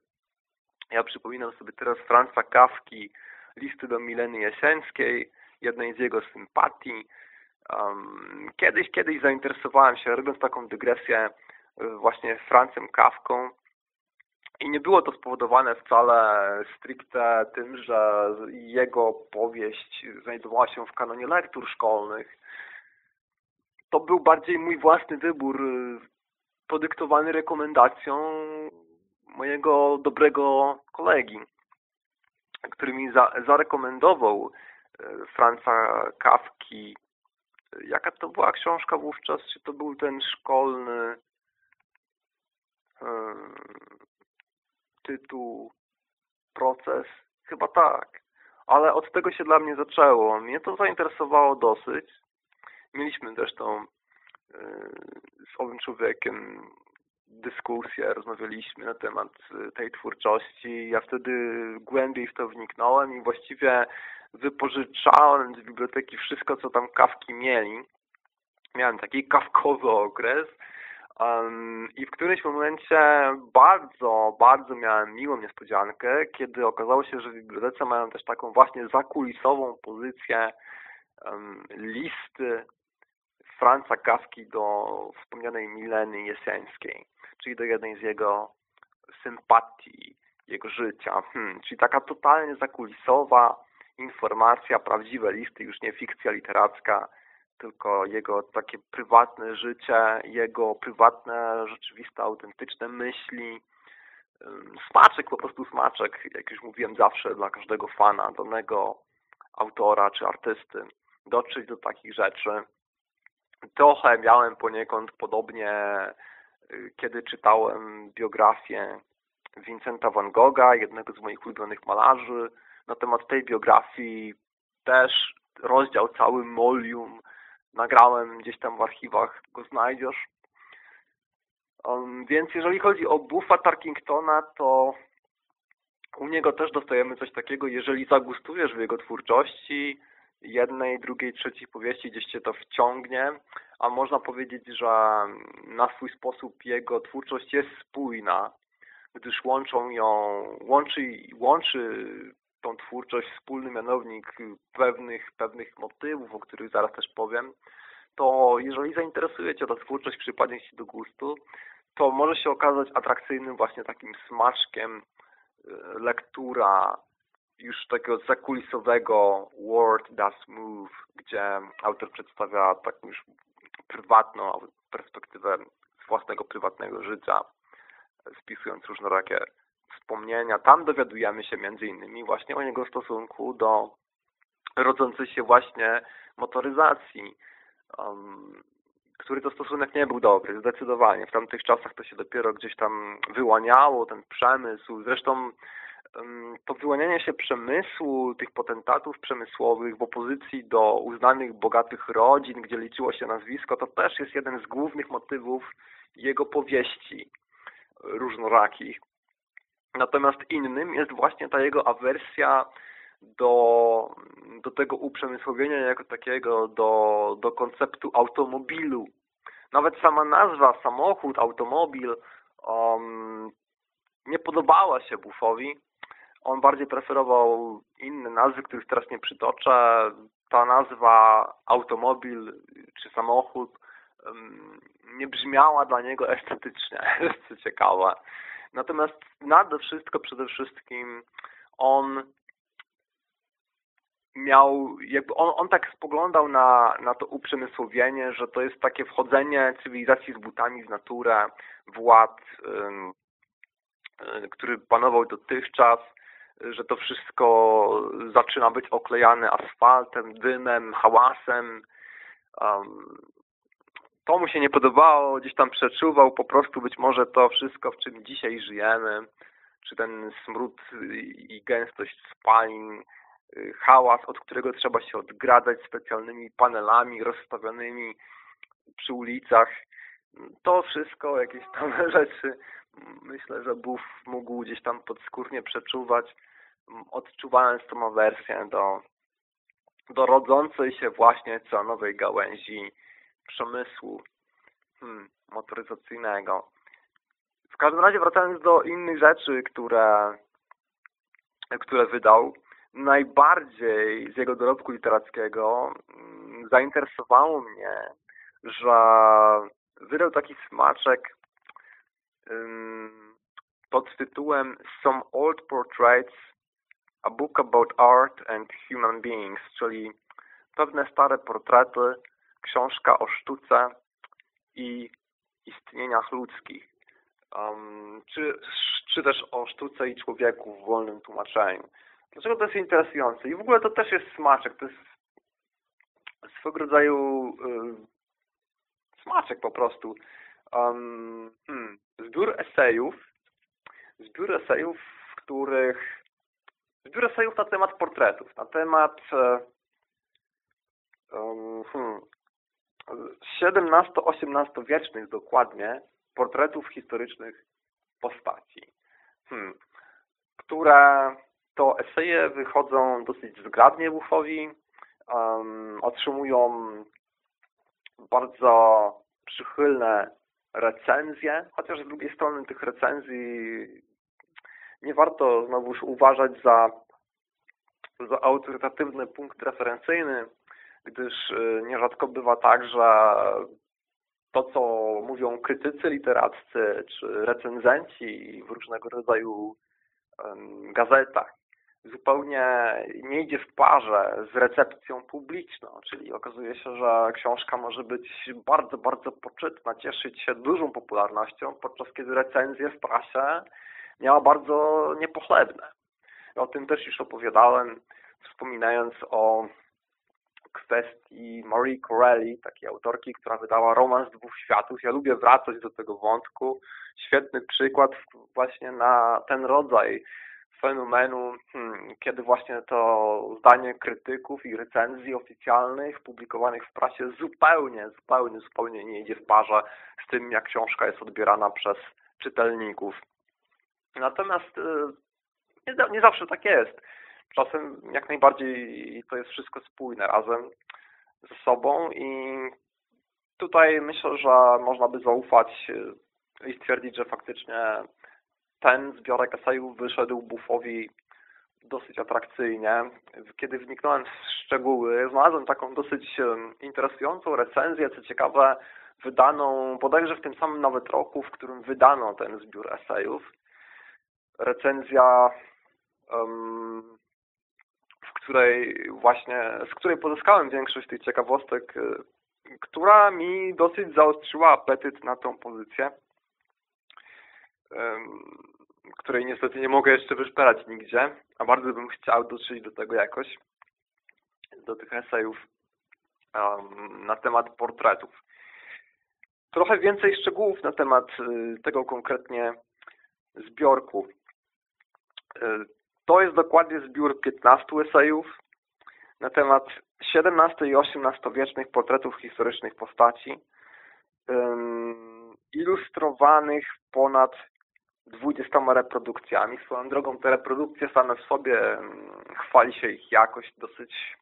ja przypominam sobie teraz Franca Kawki, listy do Mileny Jeseńskiej, jednej z jego sympatii. Um, kiedyś, kiedyś zainteresowałem się, robiąc taką dygresję, e, właśnie Francem Kawką i nie było to spowodowane wcale stricte tym, że jego powieść znajdowała się w kanonie lektur szkolnych. To był bardziej mój własny wybór, e, podyktowany rekomendacją mojego dobrego kolegi, który mi za, zarekomendował e, Franca Kawki. Jaka to była książka wówczas? Czy to był ten szkolny hmm, tytuł Proces? Chyba tak. Ale od tego się dla mnie zaczęło. Mnie to zainteresowało dosyć. Mieliśmy zresztą yy, z owym człowiekiem dyskusję, rozmawialiśmy na temat y, tej twórczości. Ja wtedy głębiej w to wniknąłem i właściwie wypożyczałem z biblioteki wszystko, co tam kawki mieli. Miałem taki kawkowy okres um, i w którymś momencie bardzo, bardzo miałem miłą niespodziankę, kiedy okazało się, że w bibliotece mają też taką właśnie zakulisową pozycję um, listy Franca Kawki do wspomnianej Mileny Jeseńskiej czyli do jednej z jego sympatii, jego życia. Hmm, czyli taka totalnie zakulisowa informacja, prawdziwe listy, już nie fikcja literacka, tylko jego takie prywatne życie, jego prywatne, rzeczywiste, autentyczne myśli. Smaczek, po prostu smaczek, jak już mówiłem zawsze, dla każdego fana, danego autora czy artysty, dotrzeć do takich rzeczy. Trochę miałem poniekąd podobnie kiedy czytałem biografię Vincenta van Gogha, jednego z moich ulubionych malarzy. Na temat tej biografii też rozdział cały Molium nagrałem gdzieś tam w archiwach, go znajdziesz. Um, więc jeżeli chodzi o Buffa Tarkingtona, to u niego też dostajemy coś takiego, jeżeli zagustujesz w jego twórczości, jednej, drugiej, trzeciej powieści gdzieś cię to wciągnie, a można powiedzieć, że na swój sposób jego twórczość jest spójna, gdyż łączą ją, łączy, łączy tą twórczość wspólny mianownik pewnych, pewnych motywów, o których zaraz też powiem, to jeżeli zainteresuje Cię ta twórczość, przypadnie Ci do gustu, to może się okazać atrakcyjnym właśnie takim smaczkiem e, lektura już takiego zakulisowego World Does Move, gdzie autor przedstawia taką już prywatną perspektywę własnego prywatnego życia, spisując różnorakie wspomnienia. Tam dowiadujemy się między innymi właśnie o jego stosunku do rodzącej się właśnie motoryzacji, um, który to stosunek nie był dobry, zdecydowanie. W tamtych czasach to się dopiero gdzieś tam wyłaniało, ten przemysł. Zresztą to wyłanianie się przemysłu, tych potentatów przemysłowych w opozycji do uznanych, bogatych rodzin, gdzie liczyło się nazwisko, to też jest jeden z głównych motywów jego powieści różnorakich. Natomiast innym jest właśnie ta jego awersja do, do tego uprzemysłowienia jako takiego, do, do konceptu automobilu. Nawet sama nazwa, samochód, automobil um, nie podobała się Buffowi. On bardziej preferował inne nazwy, których teraz nie przytoczę. Ta nazwa automobil czy samochód um, nie brzmiała dla niego estetycznie, co ciekawe. Natomiast nade wszystko, przede wszystkim on miał, jakby on, on tak spoglądał na, na to uprzemysłowienie, że to jest takie wchodzenie cywilizacji z butami w naturę, w ład, który panował dotychczas, że to wszystko zaczyna być oklejane asfaltem, dymem, hałasem. To mu się nie podobało, gdzieś tam przeczuwał po prostu być może to wszystko, w czym dzisiaj żyjemy, czy ten smród i gęstość spalin, y, hałas, od którego trzeba się odgradzać specjalnymi panelami rozstawionymi przy ulicach. To wszystko, jakieś tam rzeczy, myślę, że Buff mógł gdzieś tam podskórnie przeczuwać, odczuwając tą awersję do, do rodzącej się właśnie co nowej gałęzi przemysłu hmm, motoryzacyjnego. W każdym razie wracając do innych rzeczy, które, które wydał, najbardziej z jego dorobku literackiego hmm, zainteresowało mnie, że wydał taki smaczek hmm, pod tytułem Some Old Portraits, a Book About Art and Human Beings, czyli pewne stare portrety książka o sztuce i istnieniach ludzkich, um, czy, czy też o sztuce i człowieku w wolnym tłumaczeniu. Dlaczego to jest interesujące? I w ogóle to też jest smaczek, to jest swego rodzaju y, smaczek po prostu. Um, hmm, zbiór esejów, zbiór esejów, w których zbiór esejów na temat portretów, na temat um, hmm, 17-18 wiecznych dokładnie portretów historycznych postaci, hmm, które to eseje wychodzą dosyć zgrabnie Bufowi, um, otrzymują bardzo przychylne recenzje, chociaż z drugiej strony tych recenzji nie warto znowuż uważać za, za autorytatywny punkt referencyjny, gdyż y, nierzadko bywa tak, że to, co mówią krytycy literaccy czy recenzenci w różnego rodzaju gazetach, zupełnie nie idzie w parze z recepcją publiczną, czyli okazuje się, że książka może być bardzo, bardzo poczytna, cieszyć się dużą popularnością, podczas kiedy recenzje w prasie miała bardzo niepochlebne. O tym też już opowiadałem, wspominając o kwestii Marie Corelli, takiej autorki, która wydała romans dwóch światów. Ja lubię wracać do tego wątku. Świetny przykład właśnie na ten rodzaj fenomenu, hmm, kiedy właśnie to zdanie krytyków i recenzji oficjalnych publikowanych w prasie zupełnie, zupełnie, zupełnie nie idzie w parze z tym, jak książka jest odbierana przez czytelników. Natomiast y, nie, nie zawsze tak jest. Czasem jak najbardziej to jest wszystko spójne razem ze sobą i tutaj myślę, że można by zaufać i stwierdzić, że faktycznie ten zbiorek esejów wyszedł Buffowi dosyć atrakcyjnie. Kiedy wniknąłem w szczegóły, znalazłem taką dosyć interesującą recenzję, co ciekawe, wydaną bodajże w tym samym nawet roku, w którym wydano ten zbiór esejów. Recenzja, w której właśnie, z której pozyskałem większość tych ciekawostek, która mi dosyć zaostrzyła apetyt na tą pozycję której niestety nie mogę jeszcze wyszperać nigdzie, a bardzo bym chciał dotrzeć do tego jakoś, do tych esejów na temat portretów. Trochę więcej szczegółów na temat y, tego konkretnie zbiorku. To jest dokładnie zbiór 15 esejów na temat XVII i XVIII wiecznych portretów historycznych postaci, ilustrowanych ponad 20 reprodukcjami. Swoją drogą te reprodukcje same w sobie chwali się ich jakość dosyć,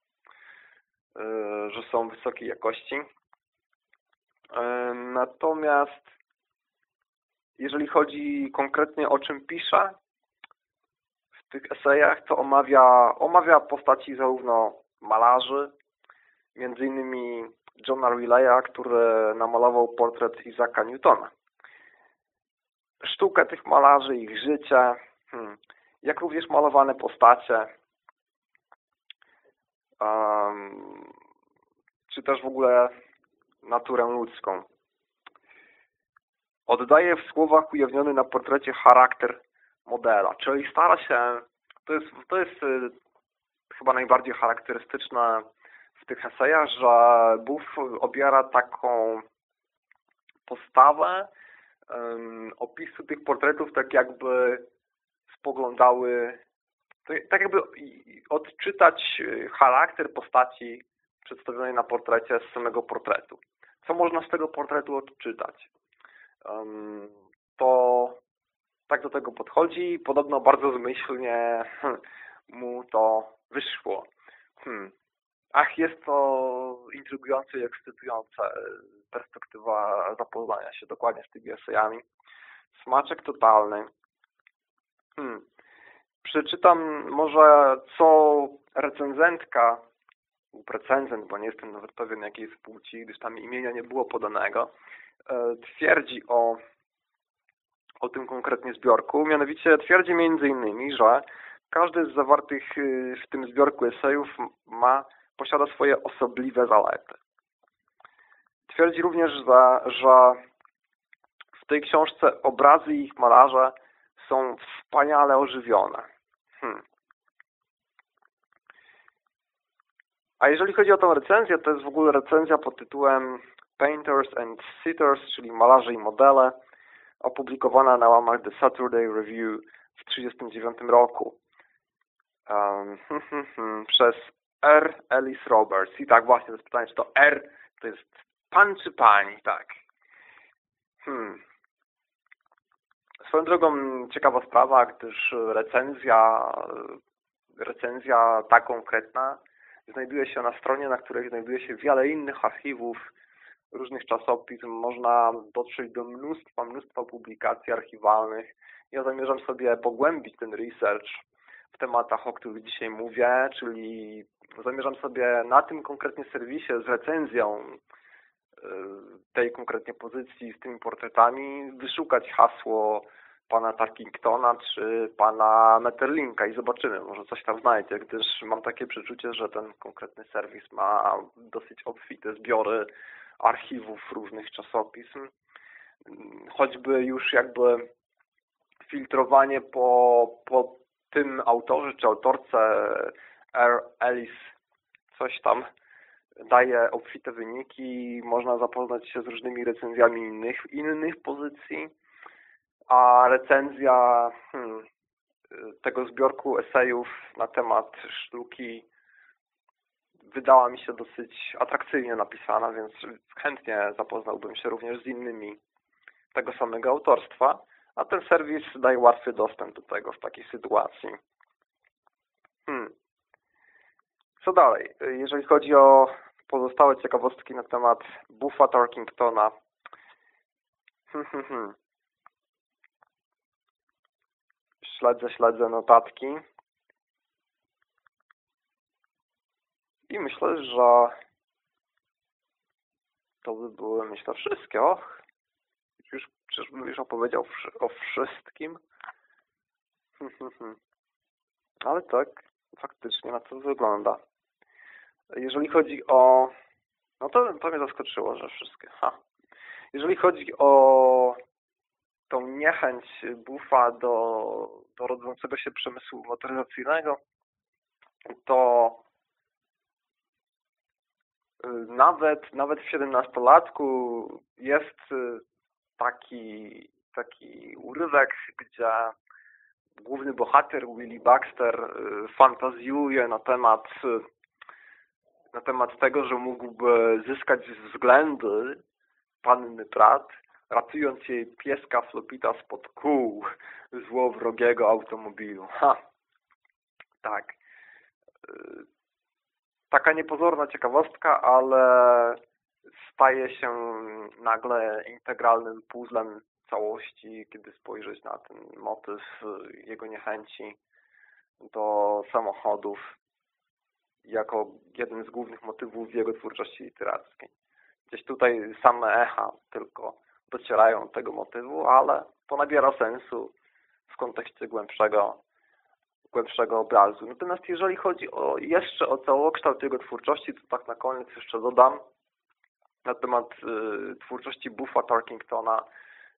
e, że są wysokiej jakości. Natomiast jeżeli chodzi konkretnie o czym pisze w tych esejach, to omawia, omawia postaci zarówno malarzy, między innymi Johna Rileya, który namalował portret Isaaca Newtona sztukę tych malarzy, ich życie, hmm, jak również malowane postacie, um, czy też w ogóle naturę ludzką. Oddaje w słowach ujawniony na portrecie charakter modela, czyli stara się, to jest, to jest y, chyba najbardziej charakterystyczne w tych esejach, że Buff obiera taką postawę, opisu tych portretów tak jakby spoglądały, tak jakby odczytać e, charakter postaci przedstawionej na portrecie z samego portretu. Co można z tego portretu odczytać? To tak do tego podchodzi. Podobno bardzo zmyślnie mu to wyszło. Hmm. Ach, jest to intrygujące i ekscytujące perspektywa zapoznania się dokładnie z tymi esejami. Smaczek totalny. Hmm. Przeczytam może co recenzentka recenzent, bo nie jestem nawet pewien jakiej jest płci, gdyż tam imienia nie było podanego, e, twierdzi o, o tym konkretnie zbiorku. Mianowicie twierdzi innymi, że każdy z zawartych y, w tym zbiorku esejów ma posiada swoje osobliwe zalety. Twierdzi również, że, że w tej książce obrazy i ich malarze są wspaniale ożywione. Hmm. A jeżeli chodzi o tę recenzję, to jest w ogóle recenzja pod tytułem Painters and Sitters, czyli malarze i modele, opublikowana na łamach The Saturday Review w 1939 roku um, przez R. Ellis Roberts. I tak właśnie, to jest pytanie, czy to R to jest pan czy pani, tak. Hmm. Swoją drogą ciekawa sprawa, gdyż recenzja, recenzja ta konkretna znajduje się na stronie, na której znajduje się wiele innych archiwów, różnych czasopism. Można dotrzeć do mnóstwa, mnóstwa publikacji archiwalnych. Ja zamierzam sobie pogłębić ten research w tematach, o których dzisiaj mówię, czyli zamierzam sobie na tym konkretnie serwisie z recenzją e, tej konkretnie pozycji z tymi portretami wyszukać hasło pana Tarkingtona czy pana Metterlinka i zobaczymy, może coś tam znajdzie, gdyż mam takie przeczucie, że ten konkretny serwis ma dosyć obfite zbiory archiwów różnych czasopism, choćby już jakby filtrowanie po, po tym autorze czy autorce R. Ellis coś tam daje obfite wyniki, można zapoznać się z różnymi recenzjami innych, innych pozycji, a recenzja hmm, tego zbiorku esejów na temat sztuki wydała mi się dosyć atrakcyjnie napisana, więc chętnie zapoznałbym się również z innymi tego samego autorstwa, a ten serwis daje łatwy dostęp do tego w takiej sytuacji. Hmm. Co dalej? Jeżeli chodzi o pozostałe ciekawostki na temat Buffa Tarkingtona. Hmm, hmm, hmm. Śledzę, śledzę notatki. I myślę, że to by były, myślę, wszystkie. Och, już, czyżbym już opowiedział o wszystkim. Ale tak, faktycznie na to wygląda. Jeżeli chodzi o... No to, to mnie zaskoczyło, że wszystkie. Ha. Jeżeli chodzi o tą niechęć bufa do, do rodzącego się przemysłu motoryzacyjnego, to nawet, nawet w 17-latku jest y, taki, taki urywek, gdzie główny bohater Willy Baxter y, fantazjuje na temat na temat tego, że mógłby zyskać względy panny Pratt, ratując jej pieska Flopita spod kół złowrogiego automobilu. Ha! Tak. Taka niepozorna ciekawostka, ale staje się nagle integralnym puzzlem całości, kiedy spojrzeć na ten motyw jego niechęci do samochodów jako jeden z głównych motywów jego twórczości literackiej. Gdzieś tutaj same echa tylko docierają tego motywu, ale to nabiera sensu w kontekście głębszego, głębszego obrazu. Natomiast jeżeli chodzi o, jeszcze o całokształt jego twórczości, to tak na koniec jeszcze dodam na temat y, twórczości Buffa Tarkingtona,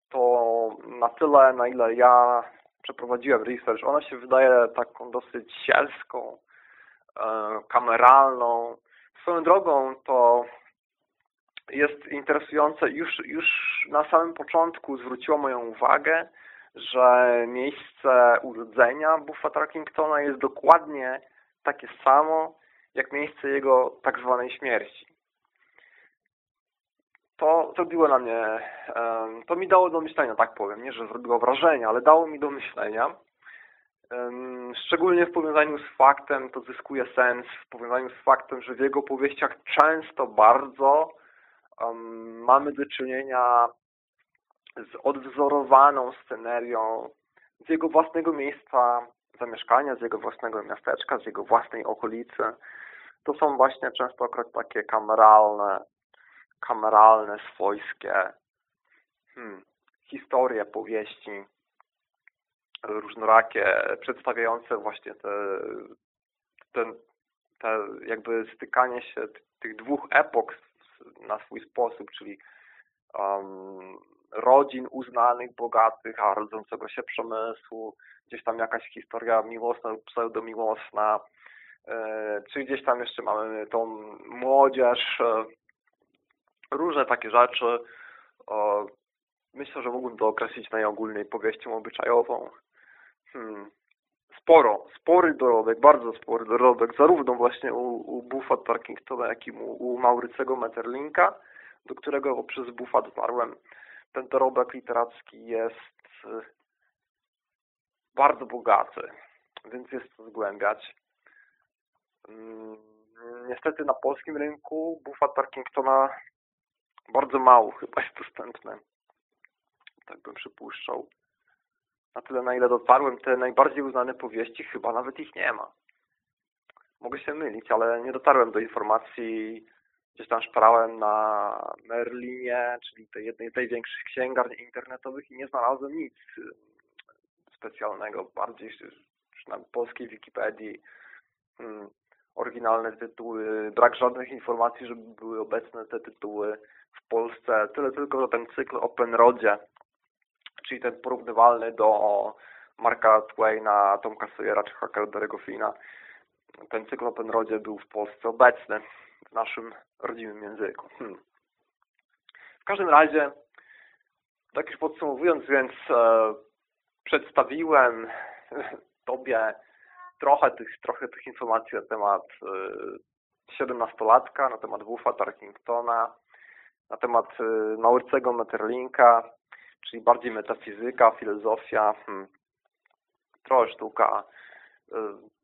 to na tyle, na ile ja przeprowadziłem research, ona się wydaje taką dosyć sielską, E, kameralną. Swoją drogą to jest interesujące, już, już na samym początku zwróciło moją uwagę, że miejsce urodzenia Buffa Tarkingtona jest dokładnie takie samo, jak miejsce jego tak zwanej śmierci. To zrobiło na mnie, to mi dało do myślenia, tak powiem, nie, że zrobiło wrażenie, ale dało mi do myślenia, Szczególnie w powiązaniu z faktem, to zyskuje sens, w powiązaniu z faktem, że w jego powieściach często bardzo um, mamy do czynienia z odwzorowaną scenerią z jego własnego miejsca zamieszkania, z jego własnego miasteczka, z jego własnej okolicy. To są właśnie często takie kameralne, kameralne, swojskie hmm, historie, powieści, różnorakie, przedstawiające właśnie te, te jakby stykanie się tych dwóch epok na swój sposób, czyli um, rodzin uznanych, bogatych, a rodzącego się przemysłu, gdzieś tam jakaś historia miłosna lub pseudomiłosna, e, czy gdzieś tam jeszcze mamy tą młodzież, e, różne takie rzeczy. Myślę, że mógłbym to określić najogólniej powieścią obyczajową hmm, sporo, spory dorobek, bardzo spory dorobek, zarówno właśnie u, u Buffa Tarkingtona, jak i u, u Maurycego Metterlinka, do którego przez Buffa dotarłem. Ten dorobek literacki jest y, bardzo bogaty, więc jest to zgłębiać. Hmm, niestety na polskim rynku Buffa Tarkingtona bardzo mało chyba jest dostępne. Tak bym przypuszczał na tyle, na ile dotarłem, te najbardziej uznane powieści, chyba nawet ich nie ma. Mogę się mylić, ale nie dotarłem do informacji, gdzieś tam szperałem na Merlinie, czyli tej jednej z największych księgarni internetowych i nie znalazłem nic y, specjalnego, bardziej na polskiej Wikipedii, hmm, oryginalne tytuły, brak żadnych informacji, żeby były obecne te tytuły w Polsce, tyle tylko, że ten cykl o Penrodzie, czyli ten porównywalny do Marka Twaina, Tomka Sawyera czy Huckleberry'ego Fina. Ten cykl o Penrodzie był w Polsce obecny w naszym rodzimym języku. Hmm. W każdym razie, tak już podsumowując, więc e, przedstawiłem Tobie trochę tych, trochę tych informacji na temat siedemnastolatka, e, na temat Wuffa Tarkingtona, na temat e, Maurcego Metterlinka, czyli bardziej metafizyka, filozofia, hmm, trochę sztuka.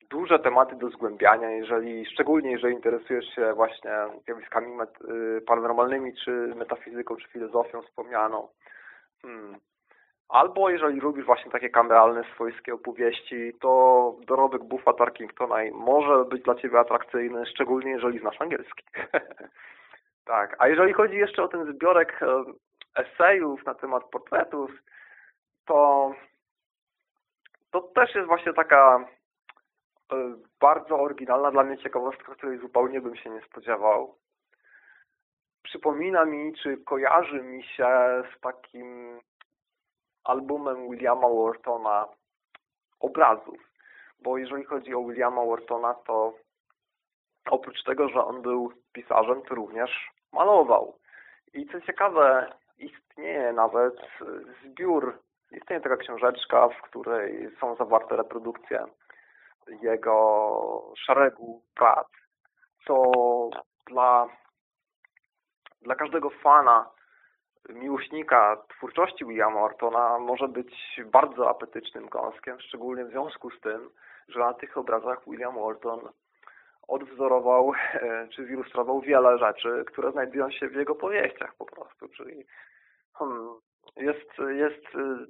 Duże tematy do zgłębiania, jeżeli, szczególnie jeżeli interesujesz się właśnie zjawiskami y, paranormalnymi, czy metafizyką, czy filozofią wspomnianą. Hmm. Albo jeżeli lubisz właśnie takie kameralne, swojskie opowieści, to dorobek Buffa Tarkingtona może być dla Ciebie atrakcyjny, szczególnie jeżeli znasz angielski. tak, a jeżeli chodzi jeszcze o ten zbiorek e, esejów na temat portretów, to to też jest właśnie taka bardzo oryginalna dla mnie ciekawostka, której zupełnie bym się nie spodziewał. Przypomina mi, czy kojarzy mi się z takim albumem Williama Whartona obrazów. Bo jeżeli chodzi o Williama Whartona, to oprócz tego, że on był pisarzem, to również malował. I co ciekawe, istnieje nawet zbiór, istnieje taka książeczka, w której są zawarte reprodukcje jego szeregu prac, co dla, dla każdego fana miłośnika twórczości Williama Ortona może być bardzo apetycznym kąskiem, szczególnie w związku z tym, że na tych obrazach William Orton odwzorował e, czy zilustrował wiele rzeczy, które znajdują się w jego powieściach po prostu, czyli hmm, jest, jest e,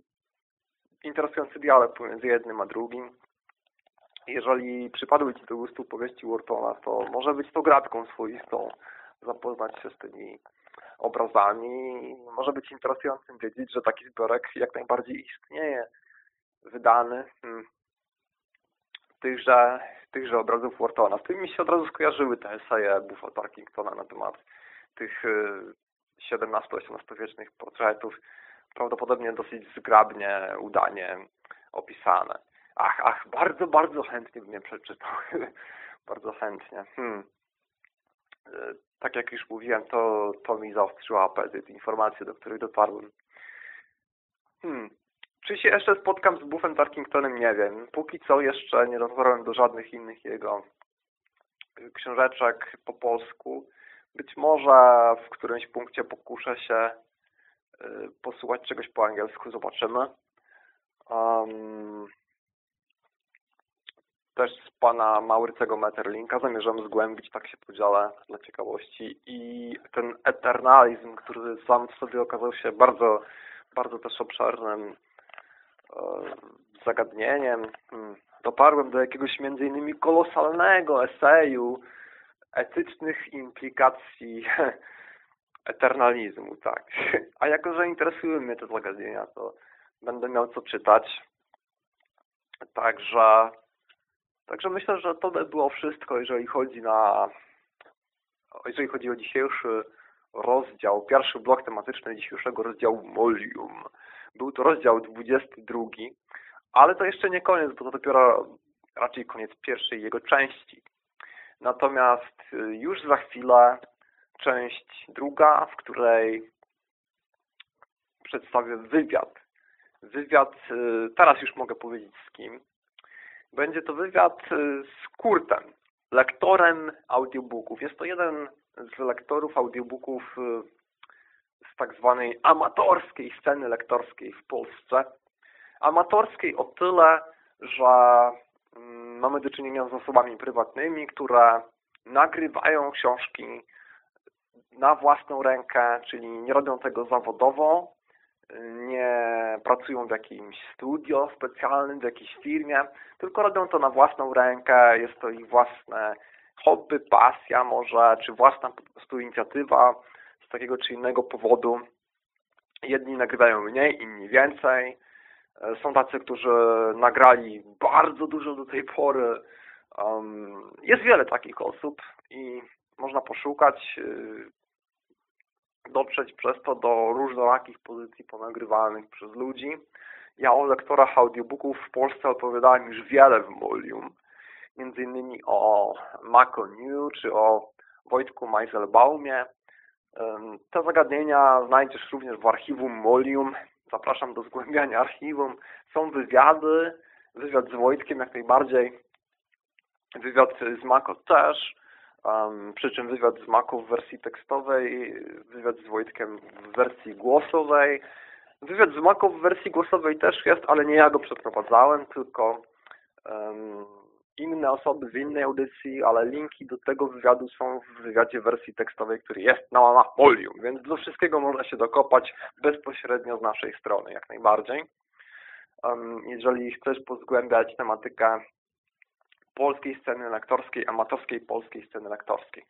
interesujący dialog pomiędzy jednym a drugim. Jeżeli przypadły Ci do gustu powieści Whartona, to może być to gratką swoistą zapoznać się z tymi obrazami. Może być interesującym wiedzieć, że taki zbiorek jak najbardziej istnieje, wydany hmm, tychże, tychże obrazów Whartona. Z tym mi się od razu skojarzyły te eseje Buffa Parkingtona na temat tych XVII-XVIII y, portretów, prawdopodobnie dosyć zgrabnie, udanie opisane. Ach, ach, bardzo, bardzo chętnie bym je przeczytał. bardzo chętnie. Hmm. Y, tak jak już mówiłem, to, to mi zaostrzyło apetyt, informacje, do których dotarłem. Hmm. Czy się jeszcze spotkam z Buffem Tarkingtonem? Nie wiem. Póki co jeszcze nie dotarłem do żadnych innych jego książeczek po polsku. Być może w którymś punkcie pokuszę się y, posłuchać czegoś po angielsku, zobaczymy. Um, też z pana Maurycego Metterlinka zamierzam zgłębić, tak się podzielę dla ciekawości i ten eternalizm, który sam w sobie okazał się bardzo, bardzo też obszernym e, zagadnieniem. Hmm, doparłem do jakiegoś między innymi kolosalnego eseju etycznych implikacji eternalizmu, tak. A jako, że interesują mnie te zagadnienia, to będę miał co czytać. Także Także myślę, że to by było wszystko, jeżeli chodzi na jeżeli chodzi o dzisiejszy rozdział, pierwszy blok tematyczny dzisiejszego rozdziału Molium. Był to rozdział 22, ale to jeszcze nie koniec, bo to dopiero raczej koniec pierwszej jego części. Natomiast już za chwilę część druga, w której przedstawię wywiad. Wywiad, y, teraz już mogę powiedzieć z kim, będzie to wywiad y, z Kurtem, lektorem audiobooków. Jest to jeden z lektorów audiobooków y, z tak zwanej amatorskiej sceny lektorskiej w Polsce. Amatorskiej o tyle, że mm, mamy do czynienia z osobami prywatnymi, które nagrywają książki na własną rękę, czyli nie robią tego zawodowo, nie pracują w jakimś studio specjalnym, w jakiejś firmie, tylko robią to na własną rękę, jest to ich własne hobby, pasja może, czy własna po prostu inicjatywa z takiego czy innego powodu. Jedni nagrywają mniej, inni więcej. Są tacy, którzy nagrali bardzo dużo do tej pory. Jest wiele takich osób i można poszukać dotrzeć przez to do różnorakich pozycji ponagrywalnych przez ludzi. Ja o lektorach audiobooków w Polsce opowiadałem już wiele w Molium. Między innymi o Mako New czy o Wojtku Meiselbaumie. Te zagadnienia znajdziesz również w archiwum Molium. Zapraszam do zgłębiania archiwum. Są wywiady, wywiad z Wojtkiem jak najbardziej, wywiad z Mako też. Um, przy czym wywiad z Maku w wersji tekstowej, wywiad z Wojtkiem w wersji głosowej. Wywiad z Maku w wersji głosowej też jest, ale nie ja go przeprowadzałem, tylko um, inne osoby w innej audycji, ale linki do tego wywiadu są w wywiadzie wersji tekstowej, który jest na łamach Polium, więc do wszystkiego można się dokopać bezpośrednio z naszej strony, jak najbardziej. Jeżeli chcesz pozgłębiać tematykę polskiej sceny lektorskiej, amatorskiej polskiej sceny lektorskiej.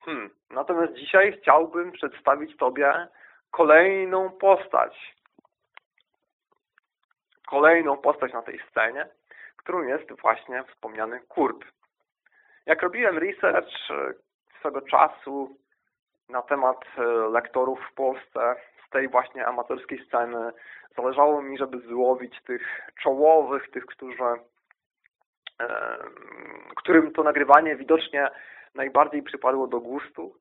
Hmm. Natomiast dzisiaj chciałbym przedstawić Tobie kolejną postać. Kolejną postać na tej scenie, którą jest właśnie wspomniany Kurt. Jak robiłem research e, swego czasu na temat e, lektorów w Polsce z tej właśnie amatorskiej sceny, zależało mi, żeby wyłowić tych czołowych, tych, którzy, którym to nagrywanie widocznie najbardziej przypadło do gustu.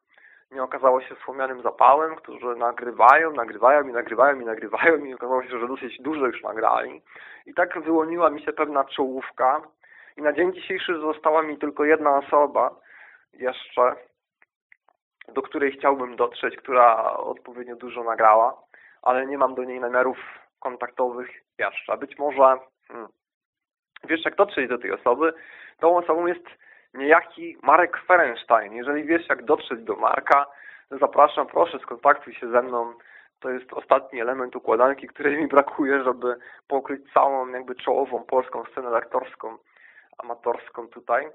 Nie okazało się wspomnianym zapałem, którzy nagrywają, nagrywają i nagrywają i nagrywają i okazało się, że dosyć dużo już nagrali. I tak wyłoniła mi się pewna czołówka i na dzień dzisiejszy została mi tylko jedna osoba jeszcze, do której chciałbym dotrzeć, która odpowiednio dużo nagrała, ale nie mam do niej namiarów kontaktowych jeszcze. Być może, hmm, wiesz jak dotrzeć do tej osoby, tą osobą jest niejaki Marek Ferenstein. Jeżeli wiesz, jak dotrzeć do Marka, zapraszam, proszę, skontaktuj się ze mną. To jest ostatni element układanki, której mi brakuje, żeby pokryć całą jakby czołową polską scenę lektorską, amatorską tutaj.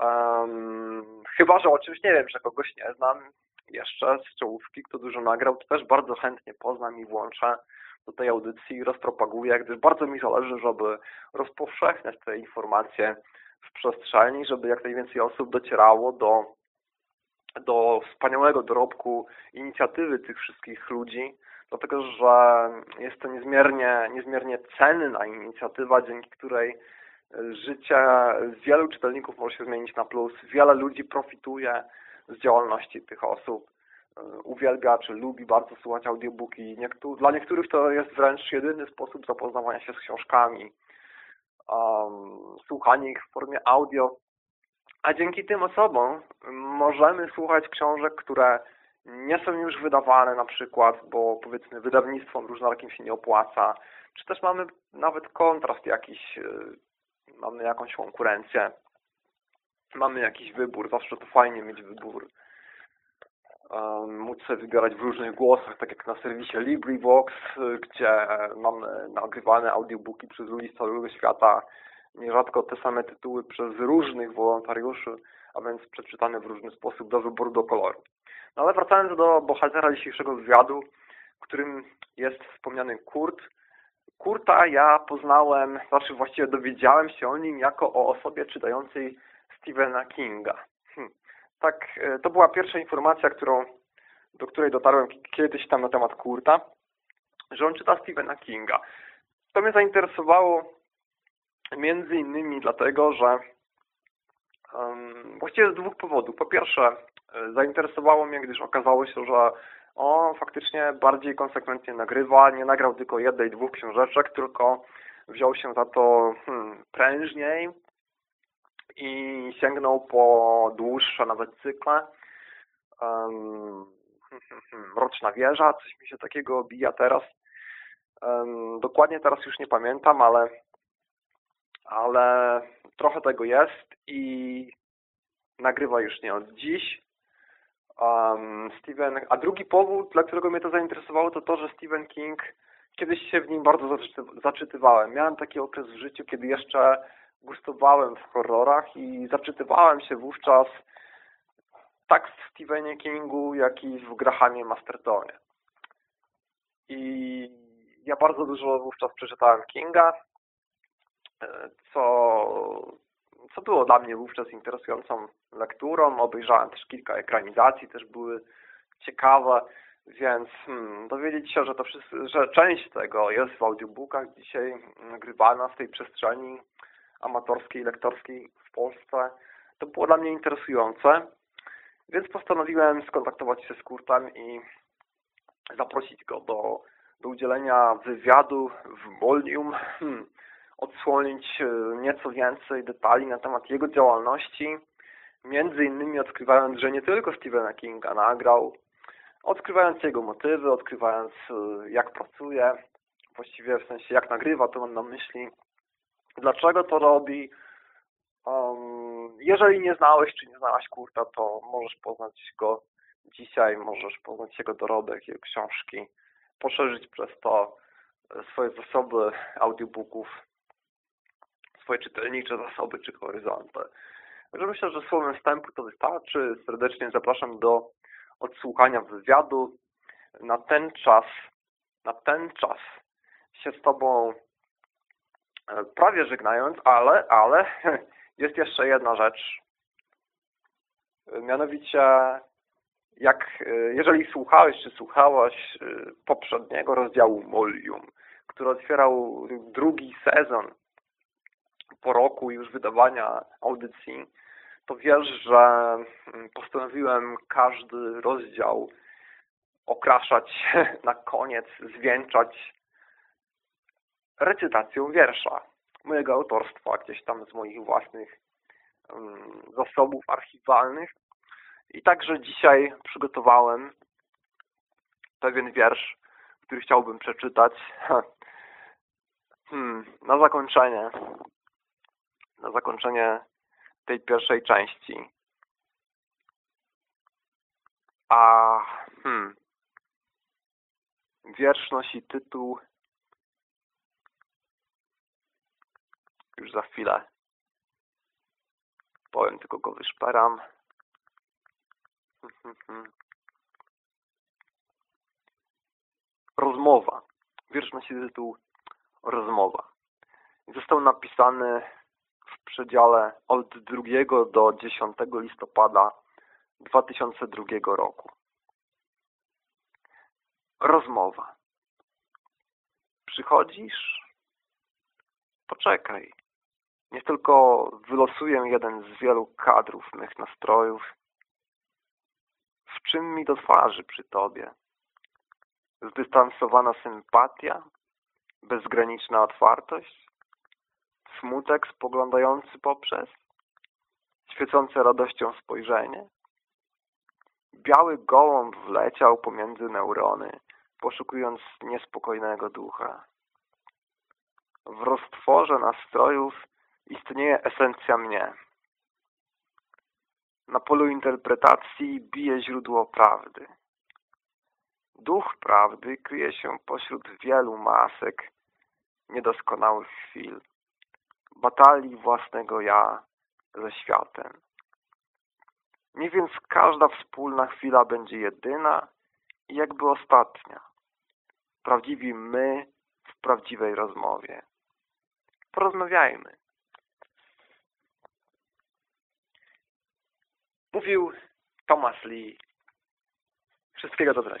Um, chyba, że oczywiście nie wiem, że kogoś nie znam jeszcze z czołówki, kto dużo nagrał, to też bardzo chętnie poznam i włączę do tej audycji rozpropaguję, gdyż bardzo mi zależy, żeby rozpowszechniać te informacje w przestrzeni, żeby jak najwięcej osób docierało do, do wspaniałego dorobku inicjatywy tych wszystkich ludzi, dlatego że jest to niezmiernie, niezmiernie cenna inicjatywa, dzięki której życie wielu czytelników może się zmienić na plus. Wiele ludzi profituje z działalności tych osób. Uwielbia czy lubi bardzo słuchać audiobooki. Niektóry, dla niektórych to jest wręcz jedyny sposób zapoznawania się z książkami um, słuchanie ich w formie audio, a dzięki tym osobom możemy słuchać książek, które nie są już wydawane na przykład, bo powiedzmy wydawnictwom różnorakim się nie opłaca, czy też mamy nawet kontrast jakiś, y, mamy jakąś konkurencję, mamy jakiś wybór, zawsze to fajnie mieć wybór móc sobie wybierać w różnych głosach, tak jak na serwisie LibriVox, gdzie mamy nagrywane audiobooki przez ludzi z całego świata, nierzadko te same tytuły przez różnych wolontariuszy, a więc przeczytane w różny sposób do wyboru, do koloru. No ale wracając do bohatera dzisiejszego wywiadu, którym jest wspomniany Kurt. Kurta ja poznałem, znaczy właściwie dowiedziałem się o nim jako o osobie czytającej Stephena Kinga. Tak, e, to była pierwsza informacja, którą, do której dotarłem kiedyś tam na temat Kurta, że on czyta Stephena Kinga. To mnie zainteresowało między innymi dlatego, że um, właściwie z dwóch powodów. Po pierwsze, e, zainteresowało mnie, gdyż okazało się, że on faktycznie bardziej konsekwentnie nagrywa, nie nagrał tylko jednej, dwóch książeczek, tylko wziął się za to hmm, prężniej, i sięgnął po dłuższe nawet cykle. Um, Roczna wieża, coś mi się takiego obija teraz. Um, dokładnie teraz już nie pamiętam, ale, ale trochę tego jest i nagrywa już nie od dziś. Um, Stephen, a drugi powód, dla którego mnie to zainteresowało, to to, że Stephen King kiedyś się w nim bardzo zaczytywałem. Miałem taki okres w życiu, kiedy jeszcze gustowałem w horrorach i zaczytywałem się wówczas tak w Stephenie Kingu, jak i w Grahamie Mastertonie. I ja bardzo dużo wówczas przeczytałem Kinga, co, co było dla mnie wówczas interesującą lekturą. Obejrzałem też kilka ekranizacji, też były ciekawe, więc hmm, dowiedzieć się, że, to że część tego jest w audiobookach dzisiaj nagrywana w tej przestrzeni amatorskiej, lektorskiej w Polsce. To było dla mnie interesujące, więc postanowiłem skontaktować się z Kurtem i zaprosić go do, do udzielenia wywiadu w Molium, hmm, odsłonić e, nieco więcej detali na temat jego działalności, między innymi odkrywając, że nie tylko Stephena Kinga nagrał, odkrywając jego motywy, odkrywając e, jak pracuje, właściwie w sensie jak nagrywa, to mam na myśli, Dlaczego to robi? Um, jeżeli nie znałeś czy nie znałaś Kurta, to możesz poznać go dzisiaj, możesz poznać jego dorobek, jego książki, poszerzyć przez to swoje zasoby audiobooków, swoje czytelnicze zasoby czy horyzonty. Także myślę, że słowem wstępu to wystarczy. Serdecznie zapraszam do odsłuchania wywiadu. Na ten czas, na ten czas się z Tobą e, prawie żegnając, ale, ale jest jeszcze jedna rzecz. Mianowicie, jak, e, jeżeli słuchałeś czy słuchałaś e, poprzedniego rozdziału Molium, który otwierał drugi sezon po roku już wydawania audycji, to wiesz, że mm, postanowiłem każdy rozdział okraszać na koniec, zwieńczać recytacją wiersza mojego autorstwa, gdzieś tam z moich własnych um, zasobów archiwalnych. I także dzisiaj przygotowałem pewien wiersz, który chciałbym przeczytać hmm, na zakończenie na zakończenie tej pierwszej części. A hmm, wiersz nosi tytuł już za chwilę powiem, tylko go wyszperam. Rozmowa. Wiersz nosi tytuł Rozmowa. Został napisany w przedziale od 2 do 10 listopada 2002 roku. Rozmowa. Przychodzisz? Poczekaj. Nie tylko wylosuję jeden z wielu kadrów mych nastrojów. W czym mi do twarzy przy tobie? Zdystansowana sympatia? Bezgraniczna otwartość? Smutek spoglądający poprzez? Świecące radością spojrzenie? Biały gołąb wleciał pomiędzy neurony, poszukując niespokojnego ducha. W roztworze nastrojów istnieje esencja mnie. Na polu interpretacji bije źródło prawdy. Duch prawdy kryje się pośród wielu masek niedoskonałych chwil, batalii własnego ja ze światem. Nie więc każda wspólna chwila będzie jedyna i jakby ostatnia. Prawdziwi my w prawdziwej rozmowie. Porozmawiajmy. Mówił Thomas Lee. Wszystkiego dobrego.